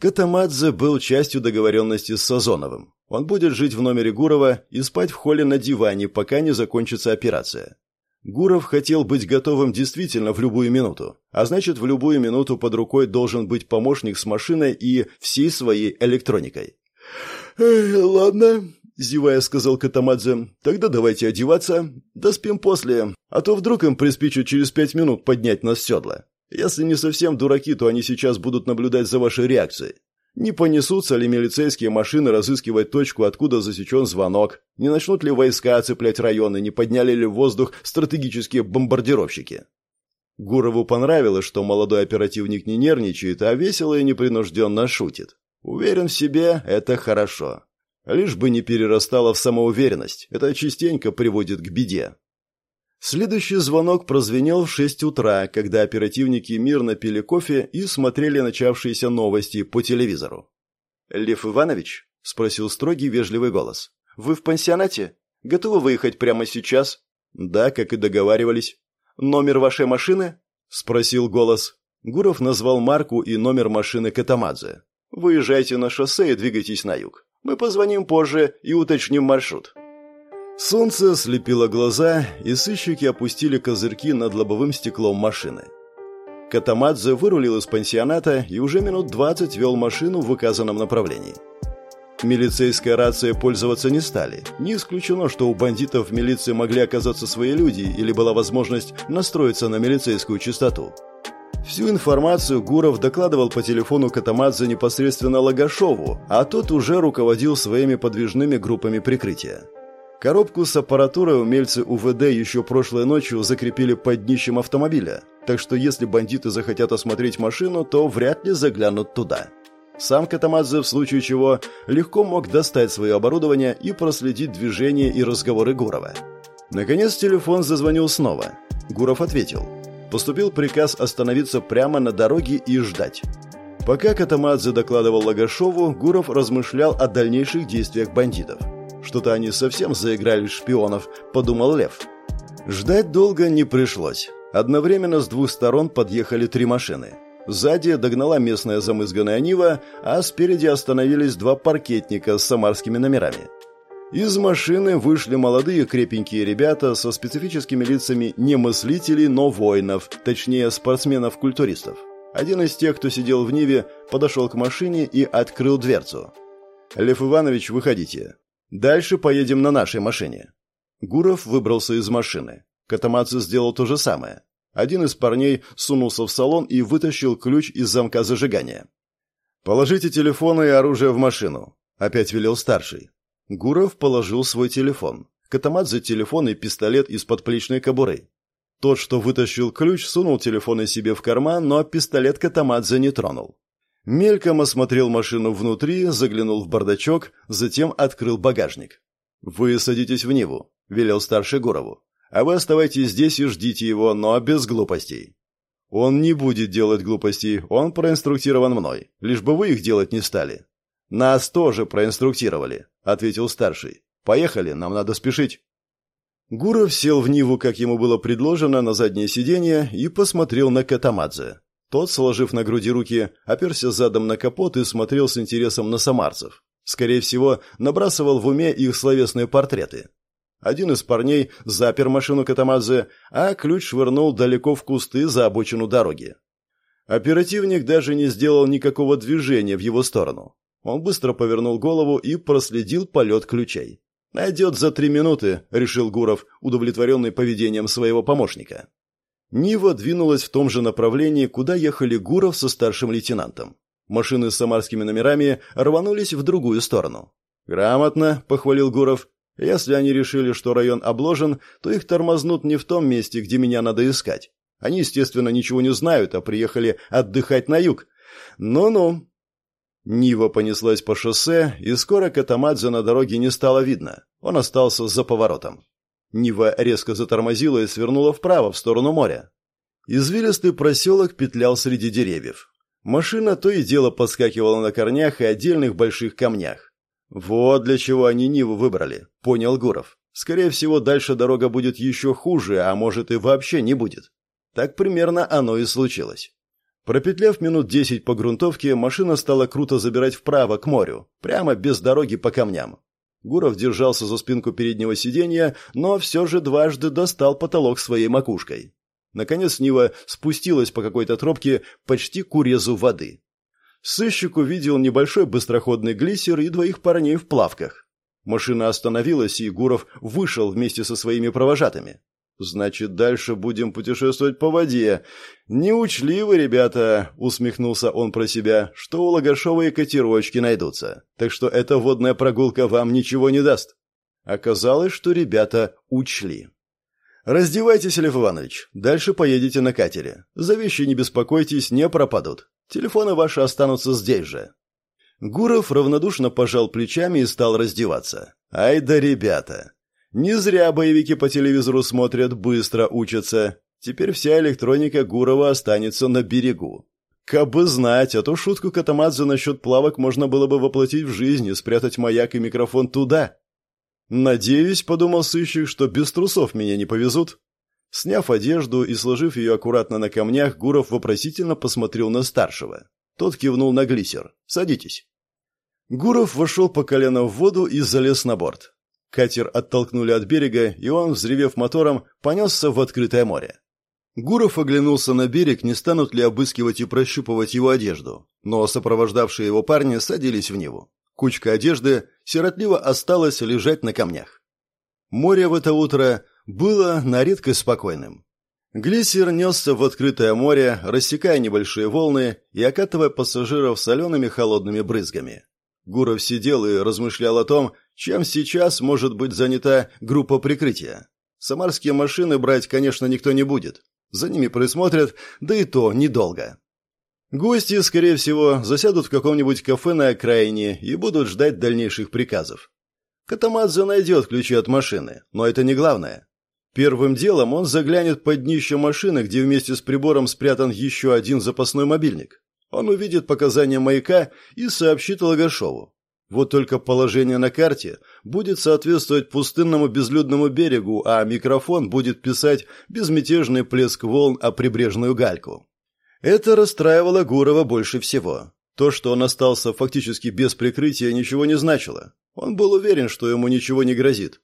Катамадзе был частью договоренности с Сазоновым. Он будет жить в номере Гурова и спать в холле на диване, пока не закончится операция. Гуров хотел быть готовым действительно в любую минуту, а значит, в любую минуту под рукой должен быть помощник с машиной и всей своей электроникой. «Ладно», — зевая сказал Катамадзе, — «тогда давайте одеваться, доспим после, а то вдруг им приспичит через пять минут поднять нас с седла. Если не совсем дураки, то они сейчас будут наблюдать за вашей реакцией. Не понесутся ли милицейские машины разыскивать точку, откуда засечен звонок? Не начнут ли войска оцеплять районы? Не подняли ли в воздух стратегические бомбардировщики? Гурову понравилось, что молодой оперативник не нервничает, а весело и непринужденно шутит. Уверен в себе – это хорошо. Лишь бы не перерастало в самоуверенность. Это частенько приводит к беде. Следующий звонок прозвенел в шесть утра, когда оперативники мирно пили кофе и смотрели начавшиеся новости по телевизору. «Лев Иванович?» – спросил строгий вежливый голос. «Вы в пансионате? Готовы выехать прямо сейчас?» «Да, как и договаривались». «Номер вашей машины?» – спросил голос. Гуров назвал марку и номер машины Катамадзе. «Выезжайте на шоссе и двигайтесь на юг. Мы позвоним позже и уточним маршрут». Солнце слепило глаза, и сыщики опустили козырьки над лобовым стеклом машины. Катамадзе вырулил из пансионата и уже минут двадцать вел машину в указанном направлении. Милицейской рацией пользоваться не стали. Не исключено, что у бандитов в милиции могли оказаться свои люди или была возможность настроиться на милицейскую частоту. Всю информацию Гуров докладывал по телефону Катамадзе непосредственно Лагашову, а тот уже руководил своими подвижными группами прикрытия. Коробку с аппаратурой умельцы УВД еще прошлой ночью закрепили под днищем автомобиля, так что если бандиты захотят осмотреть машину, то вряд ли заглянут туда. Сам Катамадзе, в случае чего, легко мог достать свое оборудование и проследить движение и разговоры Гурова. Наконец телефон зазвонил снова. Гуров ответил. Поступил приказ остановиться прямо на дороге и ждать. Пока Катамадзе докладывал Лагашову, Гуров размышлял о дальнейших действиях бандитов. Что-то они совсем заиграли шпионов, подумал Лев. Ждать долго не пришлось. Одновременно с двух сторон подъехали три машины. Сзади догнала местная замызганная Нива, а спереди остановились два паркетника с самарскими номерами. Из машины вышли молодые крепенькие ребята со специфическими лицами не мыслителей, но воинов, точнее спортсменов-культуристов. Один из тех, кто сидел в Ниве, подошел к машине и открыл дверцу. «Лев Иванович, выходите. Дальше поедем на нашей машине». Гуров выбрался из машины. Катамадзе сделал то же самое. Один из парней сунулся в салон и вытащил ключ из замка зажигания. «Положите телефоны и оружие в машину», — опять велел старший. Гуров положил свой телефон. Катамадзе телефон и пистолет из подплечной кобуры. Тот, что вытащил ключ, сунул телефон себе в карман, но пистолет Катамадзе не тронул. Мельком осмотрел машину внутри, заглянул в бардачок, затем открыл багажник. «Вы садитесь в Ниву», — велел старший Гурову. А вы оставайтесь здесь и ждите его, но без глупостей. Он не будет делать глупостей, он проинструктирован мной, лишь бы вы их делать не стали. Нас тоже проинструктировали, ответил старший. Поехали, нам надо спешить. Гуров сел в Ниву, как ему было предложено, на заднее сиденье и посмотрел на Катамадзе. Тот, сложив на груди руки, оперся задом на капот и смотрел с интересом на самарцев. Скорее всего, набрасывал в уме их словесные портреты. Один из парней запер машину Катамадзе, а ключ швырнул далеко в кусты за обочину дороги. Оперативник даже не сделал никакого движения в его сторону. Он быстро повернул голову и проследил полет ключей. «Найдет за три минуты», — решил Гуров, удовлетворенный поведением своего помощника. Нива двинулась в том же направлении, куда ехали Гуров со старшим лейтенантом. Машины с самарскими номерами рванулись в другую сторону. «Грамотно», — похвалил Гуров, если они решили, что район обложен, то их тормознут не в том месте, где меня надо искать. Они, естественно, ничего не знают, а приехали отдыхать на юг. Ну-ну. Нива понеслась по шоссе, и скоро Катамадзе на дороге не стало видно. Он остался за поворотом. Нива резко затормозила и свернула вправо, в сторону моря. Извилистый проселок петлял среди деревьев. Машина то и дело подскакивала на корнях и отдельных больших камнях. «Вот для чего они Ниву выбрали», — понял Гуров. «Скорее всего, дальше дорога будет еще хуже, а может и вообще не будет». Так примерно оно и случилось. Пропетляв минут десять по грунтовке, машина стала круто забирать вправо, к морю, прямо без дороги по камням. Гуров держался за спинку переднего сиденья, но все же дважды достал потолок своей макушкой. Наконец Нива спустилась по какой-то тропке почти к урезу воды. Сыщик увидел небольшой быстроходный глиссер и двоих парней в плавках. Машина остановилась, и Гуров вышел вместе со своими провожатыми. «Значит, дальше будем путешествовать по воде. Не учли вы, ребята», — усмехнулся он про себя, — «что у Лагашова и котировочки найдутся. Так что эта водная прогулка вам ничего не даст». Оказалось, что ребята учли. «Раздевайтесь, Лев Иванович. Дальше поедете на катере. За вещи не беспокойтесь, не пропадут. Телефоны ваши останутся здесь же». Гуров равнодушно пожал плечами и стал раздеваться. «Ай да ребята! Не зря боевики по телевизору смотрят, быстро учатся. Теперь вся электроника Гурова останется на берегу. Кабы знать, а то шутку Катамадзе насчет плавок можно было бы воплотить в жизнь и спрятать маяк и микрофон туда. «Надеюсь», — подумал сыщик, — «что без трусов меня не повезут». Сняв одежду и сложив ее аккуратно на камнях, Гуров вопросительно посмотрел на старшего. Тот кивнул на глиссер. «Садитесь». Гуров вошел по колено в воду и залез на борт. Катер оттолкнули от берега, и он, взревев мотором, понесся в открытое море. Гуров оглянулся на берег, не станут ли обыскивать и прощупывать его одежду, но сопровождавшие его парни садились в него. Кучка одежды сиротливо осталась лежать на камнях. Море в это утро было на редкость спокойным. Глиссер несся в открытое море, рассекая небольшие волны и окатывая пассажиров солеными холодными брызгами. Гуров сидел и размышлял о том, чем сейчас может быть занята группа прикрытия. Самарские машины брать, конечно, никто не будет. За ними присмотрят, да и то недолго. Гости, скорее всего, засядут в каком-нибудь кафе на окраине и будут ждать дальнейших приказов. Катамадзе найдет ключи от машины, но это не главное. Первым делом он заглянет под днище машины, где вместе с прибором спрятан еще один запасной мобильник. Он увидит показания маяка и сообщит Логашову. Вот только положение на карте будет соответствовать пустынному безлюдному берегу, а микрофон будет писать безмятежный плеск волн о прибрежную гальку. Это расстраивало Гурова больше всего. То, что он остался фактически без прикрытия, ничего не значило. Он был уверен, что ему ничего не грозит.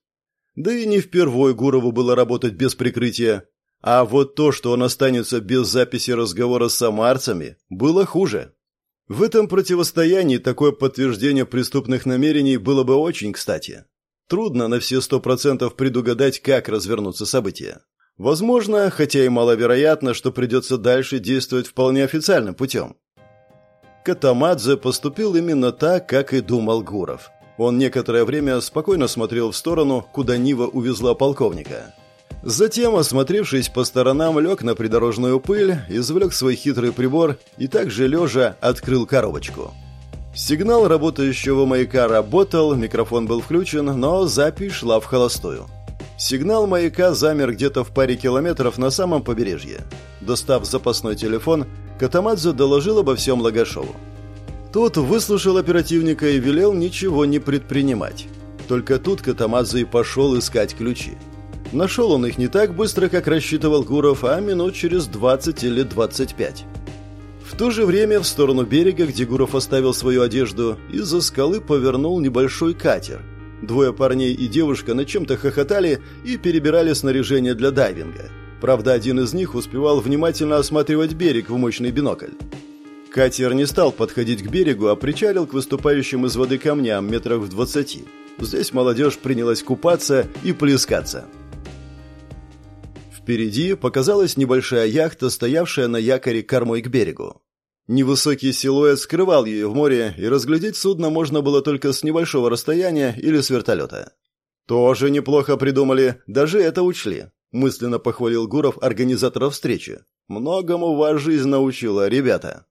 Да и не впервой Гурову было работать без прикрытия. А вот то, что он останется без записи разговора с самарцами, было хуже. В этом противостоянии такое подтверждение преступных намерений было бы очень кстати. Трудно на все сто процентов предугадать, как развернутся события. Возможно, хотя и маловероятно, что придется дальше действовать вполне официальным путем. Катамадзе поступил именно так, как и думал Гуров. Он некоторое время спокойно смотрел в сторону, куда Нива увезла полковника. Затем, осмотревшись по сторонам, лег на придорожную пыль, извлек свой хитрый прибор и также лежа открыл коробочку. Сигнал работающего маяка работал, микрофон был включен, но запись шла в холостую. Сигнал маяка замер где-то в паре километров на самом побережье. Достав запасной телефон, Катамадзе доложил обо всем Лагашову. Тот выслушал оперативника и велел ничего не предпринимать. Только тут Катамадзе и пошел искать ключи. Нашел он их не так быстро, как рассчитывал Гуров, а минут через 20 или 25. В то же время в сторону берега, где Гуров оставил свою одежду, из-за скалы повернул небольшой катер. Двое парней и девушка на чем-то хохотали и перебирали снаряжение для дайвинга. Правда, один из них успевал внимательно осматривать берег в мощный бинокль. Катер не стал подходить к берегу, а причалил к выступающим из воды камням метрах в двадцати. Здесь молодежь принялась купаться и плескаться. Впереди показалась небольшая яхта, стоявшая на якоре кормой к берегу. Невысокий силуэт скрывал ее в море, и разглядеть судно можно было только с небольшого расстояния или с вертолета. «Тоже неплохо придумали, даже это учли», – мысленно похвалил Гуров организаторов встречи. «Многому вас жизнь научила, ребята».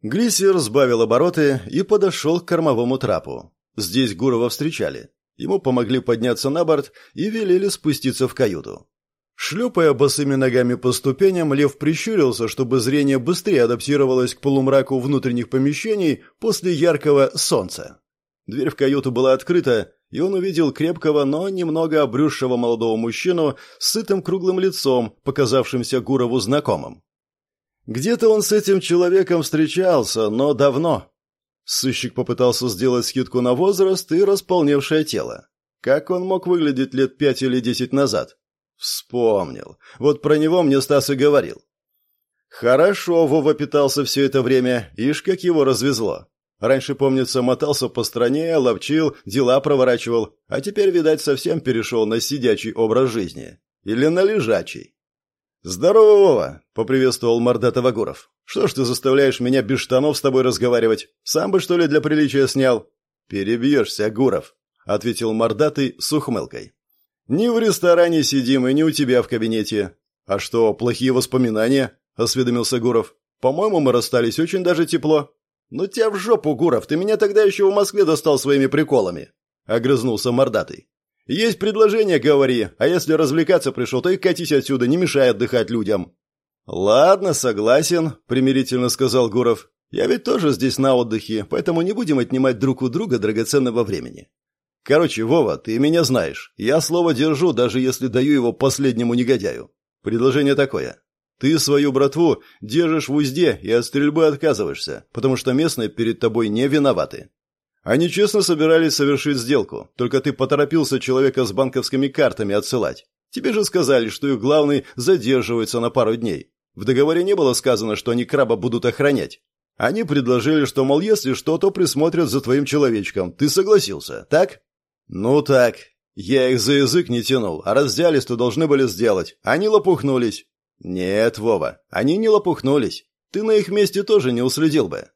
Глиссер сбавил обороты и подошел к кормовому трапу. Здесь Гурова встречали. Ему помогли подняться на борт и велели спуститься в каюту. Шлепая босыми ногами по ступеням, лев прищурился, чтобы зрение быстрее адаптировалось к полумраку внутренних помещений после яркого солнца. Дверь в каюту была открыта, и он увидел крепкого, но немного обрюзшего молодого мужчину с сытым круглым лицом, показавшимся Гурову знакомым. Где-то он с этим человеком встречался, но давно. Сыщик попытался сделать скидку на возраст и располневшее тело. Как он мог выглядеть лет пять или десять назад? Вспомнил. Вот про него мне Стас и говорил. Хорошо Вова питался все это время, ишь как его развезло. Раньше, помнится, мотался по стране, ловчил, дела проворачивал, а теперь, видать, совсем перешел на сидячий образ жизни. Или на лежачий. «Здорово, Вова!» — поприветствовал Мордата Вагуров. «Что ж ты заставляешь меня без штанов с тобой разговаривать? Сам бы, что ли, для приличия снял?» «Перебьешься, Гуров», — ответил Мордатый с ухмылкой. «Не в ресторане сидим и не у тебя в кабинете». «А что, плохие воспоминания?» — осведомился Гуров. «По-моему, мы расстались очень даже тепло». «Ну тебя в жопу, Гуров, ты меня тогда еще в Москве достал своими приколами», — огрызнулся Мордатый. Есть предложение, говори, а если развлекаться пришел, то и катись отсюда, не мешай отдыхать людям». «Ладно, согласен», — примирительно сказал Гуров. «Я ведь тоже здесь на отдыхе, поэтому не будем отнимать друг у друга драгоценного времени. Короче, Вова, ты меня знаешь. Я слово держу, даже если даю его последнему негодяю. Предложение такое. Ты свою братву держишь в узде и от стрельбы отказываешься, потому что местные перед тобой не виноваты. Они честно собирались совершить сделку, только ты поторопился человека с банковскими картами отсылать. Тебе же сказали, что их главный задерживается на пару дней. В договоре не было сказано, что они краба будут охранять. Они предложили, что, мол, если что, то присмотрят за твоим человечком. Ты согласился, так? Ну так. Я их за язык не тянул, а раз взялись, то должны были сделать. Они лопухнулись. Нет, Вова, они не лопухнулись. Ты на их месте тоже не уследил бы.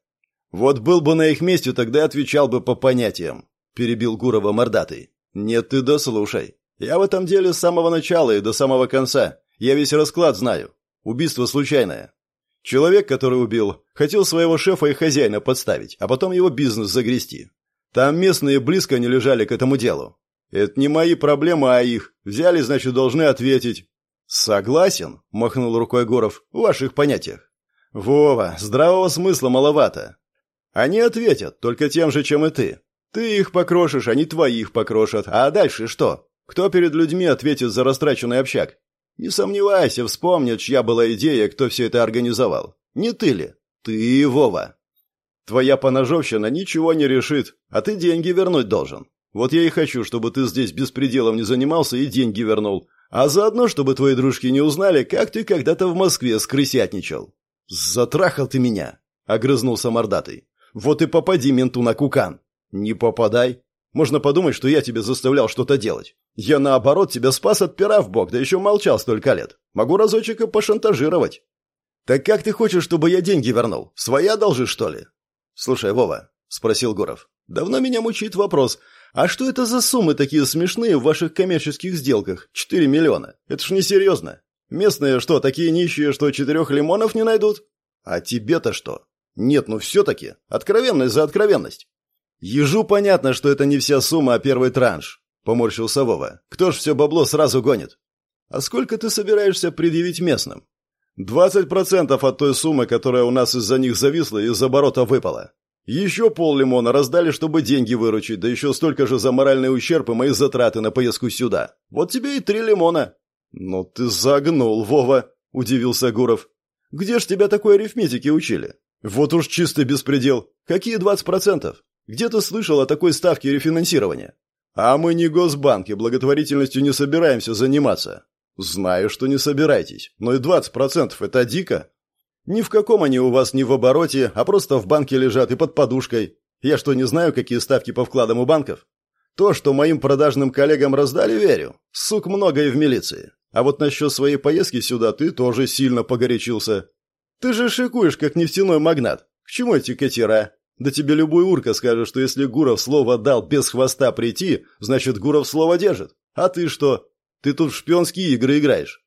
Вот был бы на их месте, тогда отвечал бы по понятиям, перебил Гурова мордатый. Нет, ты дослушай. Я в этом деле с самого начала и до самого конца. Я весь расклад знаю. Убийство случайное. Человек, который убил, хотел своего шефа и хозяина подставить, а потом его бизнес загрести. Там местные близко не лежали к этому делу. Это не мои проблемы, а их. Взяли, значит, должны ответить. Согласен, махнул рукой Горов, в ваших понятиях. Вова, здравого смысла маловато. Они ответят, только тем же, чем и ты. Ты их покрошишь, они твоих покрошат. А дальше что? Кто перед людьми ответит за растраченный общак? Не сомневайся, вспомнят, чья была идея, кто все это организовал. Не ты ли? Ты, Вова. Твоя поножовщина ничего не решит, а ты деньги вернуть должен. Вот я и хочу, чтобы ты здесь беспределом не занимался и деньги вернул. А заодно, чтобы твои дружки не узнали, как ты когда-то в Москве скрысятничал. Затрахал ты меня, огрызнулся мордатый. Вот и попади менту на кукан. Не попадай. Можно подумать, что я тебе заставлял что-то делать. Я, наоборот, тебя спас от пера в бок, да еще молчал столько лет. Могу разочек и пошантажировать. Так как ты хочешь, чтобы я деньги вернул? Своя должишь, что ли? Слушай, Вова, спросил Гуров. Давно меня мучает вопрос. А что это за суммы такие смешные в ваших коммерческих сделках? Четыре миллиона. Это ж несерьезно. Местные что, такие нищие, что четырех лимонов не найдут? А тебе-то что? Нет, ну все-таки. Откровенность за откровенность. Ежу понятно, что это не вся сумма, а первый транш. Поморщился Вова. Кто ж все бабло сразу гонит? А сколько ты собираешься предъявить местным? Двадцать процентов от той суммы, которая у нас из-за них зависла из оборота выпала. Еще пол лимона раздали, чтобы деньги выручить, да еще столько же за моральный ущерб и мои затраты на поездку сюда. Вот тебе и три лимона. Ну ты загнул, Вова, удивился Гуров. Где ж тебя такой арифметики учили? Вот уж чистый беспредел. Какие двадцать процентов? Где ты слышал о такой ставке рефинансирования? А мы не госбанк и благотворительностью не собираемся заниматься. Знаю, что не собираетесь, но и 20% это дико. Ни в каком они у вас не в обороте, а просто в банке лежат и под подушкой. Я что, не знаю, какие ставки по вкладам у банков? То, что моим продажным коллегам раздали, верю. Сук много и в милиции. А вот насчет своей поездки сюда ты тоже сильно погорячился. Ты же шикуешь, как нефтяной магнат. К чему эти катера? Да тебе любой урка скажет, что если Гуров слово дал без хвоста прийти, значит Гуров слово держит. А ты что? Ты тут в шпионские игры играешь.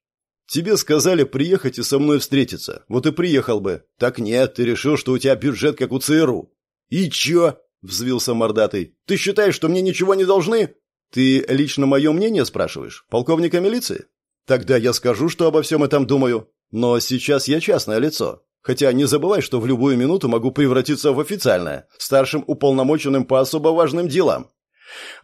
Тебе сказали приехать и со мной встретиться. Вот и приехал бы. Так нет, ты решил, что у тебя бюджет как у ЦРУ. И чё? Взвился мордатый. Ты считаешь, что мне ничего не должны? Ты лично мое мнение спрашиваешь? Полковника милиции? Тогда я скажу, что обо всем этом думаю. Но сейчас я частное лицо. Хотя не забывай, что в любую минуту могу превратиться в официальное, старшим уполномоченным по особо важным делам.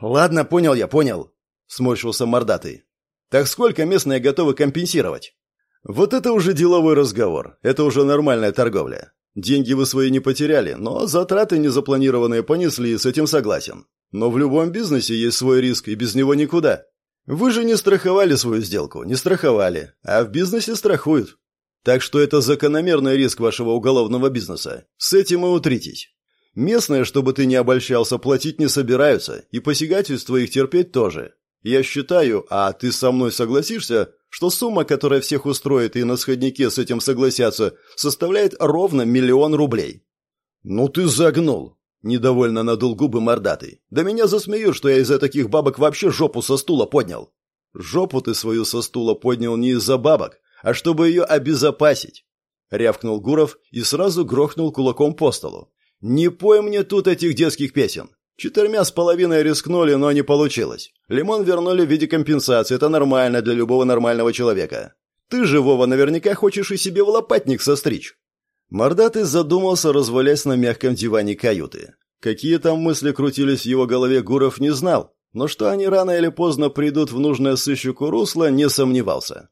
Ладно, понял я, понял, сморщился мордатый. Так сколько местные готовы компенсировать? Вот это уже деловой разговор. Это уже нормальная торговля. Деньги вы свои не потеряли, но затраты незапланированные понесли, с этим согласен. Но в любом бизнесе есть свой риск, и без него никуда. Вы же не страховали свою сделку, не страховали, а в бизнесе страхуют. Так что это закономерный риск вашего уголовного бизнеса. С этим и утритесь. Местные, чтобы ты не обольщался, платить не собираются, и посягательства их терпеть тоже. Я считаю, а ты со мной согласишься, что сумма, которая всех устроит и на сходнике с этим согласятся, составляет ровно миллион рублей. Ну ты загнул, недовольно надул губы мордатый. Да меня засмеют, что я из-за таких бабок вообще жопу со стула поднял. Жопу ты свою со стула поднял не из-за бабок, а чтобы ее обезопасить. Рявкнул Гуров и сразу грохнул кулаком по столу. «Не пой мне тут этих детских песен. Четырьмя с половиной рискнули, но не получилось. Лимон вернули в виде компенсации, это нормально для любого нормального человека. Ты же, Вова, наверняка хочешь и себе в лопатник состричь». Мордатый задумался, развалясь на мягком диване каюты. Какие там мысли крутились в его голове, Гуров не знал, но что они рано или поздно придут в нужное сыщику русло, не сомневался.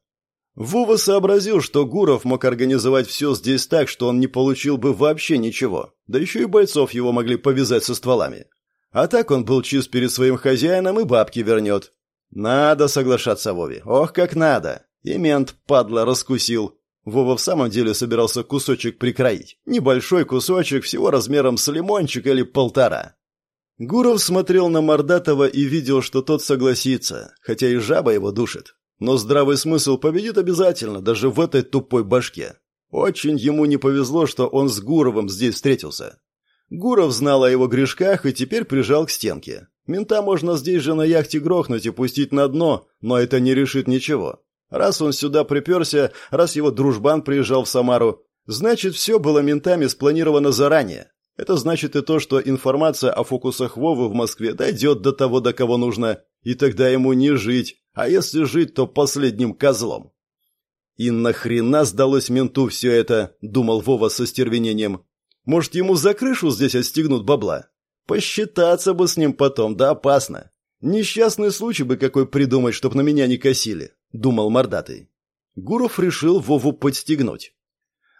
Вова сообразил, что Гуров мог организовать все здесь так, что он не получил бы вообще ничего. Да еще и бойцов его могли повязать со стволами. А так он был чист перед своим хозяином и бабки вернет. Надо соглашаться Вове. Ох, как надо. И мент, падла, раскусил. Вова в самом деле собирался кусочек прикроить. Небольшой кусочек, всего размером с лимончик или полтора. Гуров смотрел на Мордатова и видел, что тот согласится, хотя и жаба его душит. Но здравый смысл победит обязательно, даже в этой тупой башке. Очень ему не повезло, что он с Гуровым здесь встретился. Гуров знал о его грешках и теперь прижал к стенке. Мента можно здесь же на яхте грохнуть и пустить на дно, но это не решит ничего. Раз он сюда приперся, раз его дружбан приезжал в Самару, значит, все было ментами спланировано заранее. Это значит и то, что информация о фокусах Вовы в Москве дойдет до того, до кого нужно, и тогда ему не жить, а если жить, то последним козлом. «И нахрена сдалось менту все это?» – думал Вова со стервенением. «Может, ему за крышу здесь отстегнут бабла? Посчитаться бы с ним потом, да опасно. Несчастный случай бы какой придумать, чтоб на меня не косили», – думал мордатый. Гуров решил Вову подстегнуть.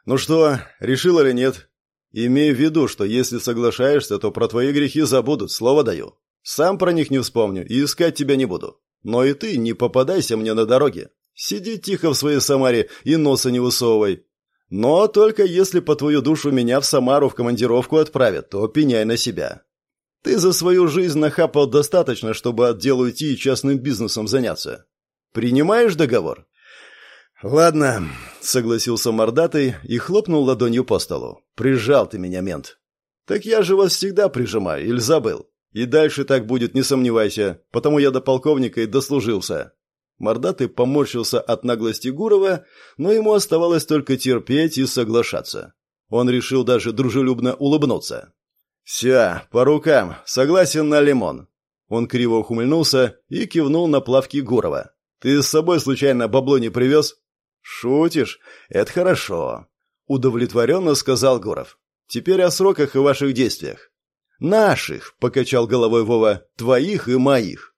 «Ну что, решил или нет?» Имей в виду, что если соглашаешься, то про твои грехи забудут, слово даю. Сам про них не вспомню и искать тебя не буду. Но и ты не попадайся мне на дороге. Сиди тихо в своей Самаре и носа не высовывай. Но только если по твою душу меня в Самару в командировку отправят, то пеняй на себя. Ты за свою жизнь нахапал достаточно, чтобы от дела уйти и частным бизнесом заняться. Принимаешь договор? «Ладно», — согласился мордатый и хлопнул ладонью по столу. «Прижал ты меня, мент». «Так я же вас всегда прижимаю, или забыл? И дальше так будет, не сомневайся, потому я до полковника и дослужился». Мордатый поморщился от наглости Гурова, но ему оставалось только терпеть и соглашаться. Он решил даже дружелюбно улыбнуться. «Все, по рукам, согласен на лимон». Он криво ухмыльнулся и кивнул на плавки Гурова. «Ты с собой случайно бабло не привез?» «Шутишь? Это хорошо», — удовлетворенно сказал Гуров. «Теперь о сроках и ваших действиях». «Наших», — покачал головой Вова, — «твоих и моих».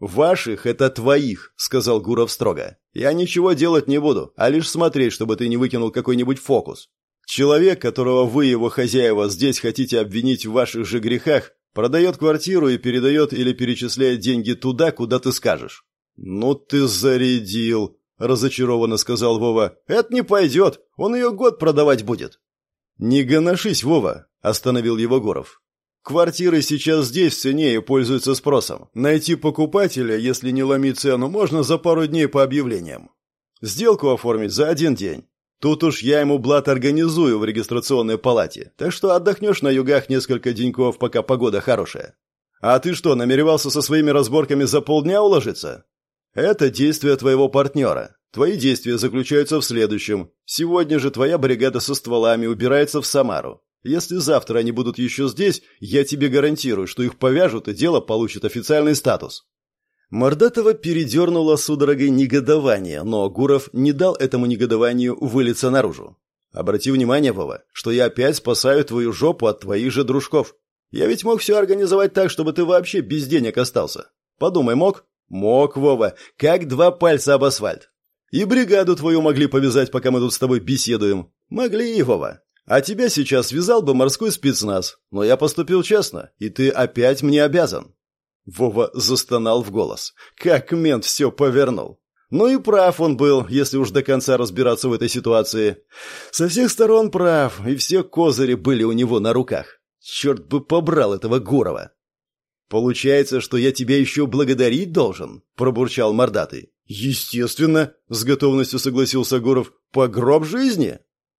«Ваших — это твоих», — сказал Гуров строго. «Я ничего делать не буду, а лишь смотреть, чтобы ты не выкинул какой-нибудь фокус. Человек, которого вы, его хозяева, здесь хотите обвинить в ваших же грехах, продает квартиру и передает или перечисляет деньги туда, куда ты скажешь». «Ну ты зарядил», разочарованно сказал Вова. «Это не пойдет. Он ее год продавать будет». «Не гоношись, Вова», — остановил его Горов. «Квартиры сейчас здесь в цене и пользуются спросом. Найти покупателя, если не ломить цену, можно за пару дней по объявлениям. Сделку оформить за один день. Тут уж я ему блат организую в регистрационной палате, так что отдохнешь на югах несколько деньков, пока погода хорошая. А ты что, намеревался со своими разборками за полдня уложиться? Это действие твоего партнера. Твои действия заключаются в следующем. Сегодня же твоя бригада со стволами убирается в Самару. Если завтра они будут еще здесь, я тебе гарантирую, что их повяжут и дело получит официальный статус». Мордатова передернула судорогой негодование, но Гуров не дал этому негодованию вылиться наружу. «Обрати внимание, Вова, что я опять спасаю твою жопу от твоих же дружков. Я ведь мог все организовать так, чтобы ты вообще без денег остался. Подумай, мог?» «Мог, Вова, как два пальца об асфальт. И бригаду твою могли повязать, пока мы тут с тобой беседуем. Могли, Вова. А тебя сейчас связал бы морской спецназ. Но я поступил честно, и ты опять мне обязан». Вова застонал в голос. Как мент все повернул. Ну и прав он был, если уж до конца разбираться в этой ситуации. Со всех сторон прав, и все козыри были у него на руках. Черт бы побрал этого Гурова. «Получается, что я тебя еще благодарить должен?» – пробурчал мордатый. «Естественно», – с готовностью согласился Гуров. «По гроб жизни?»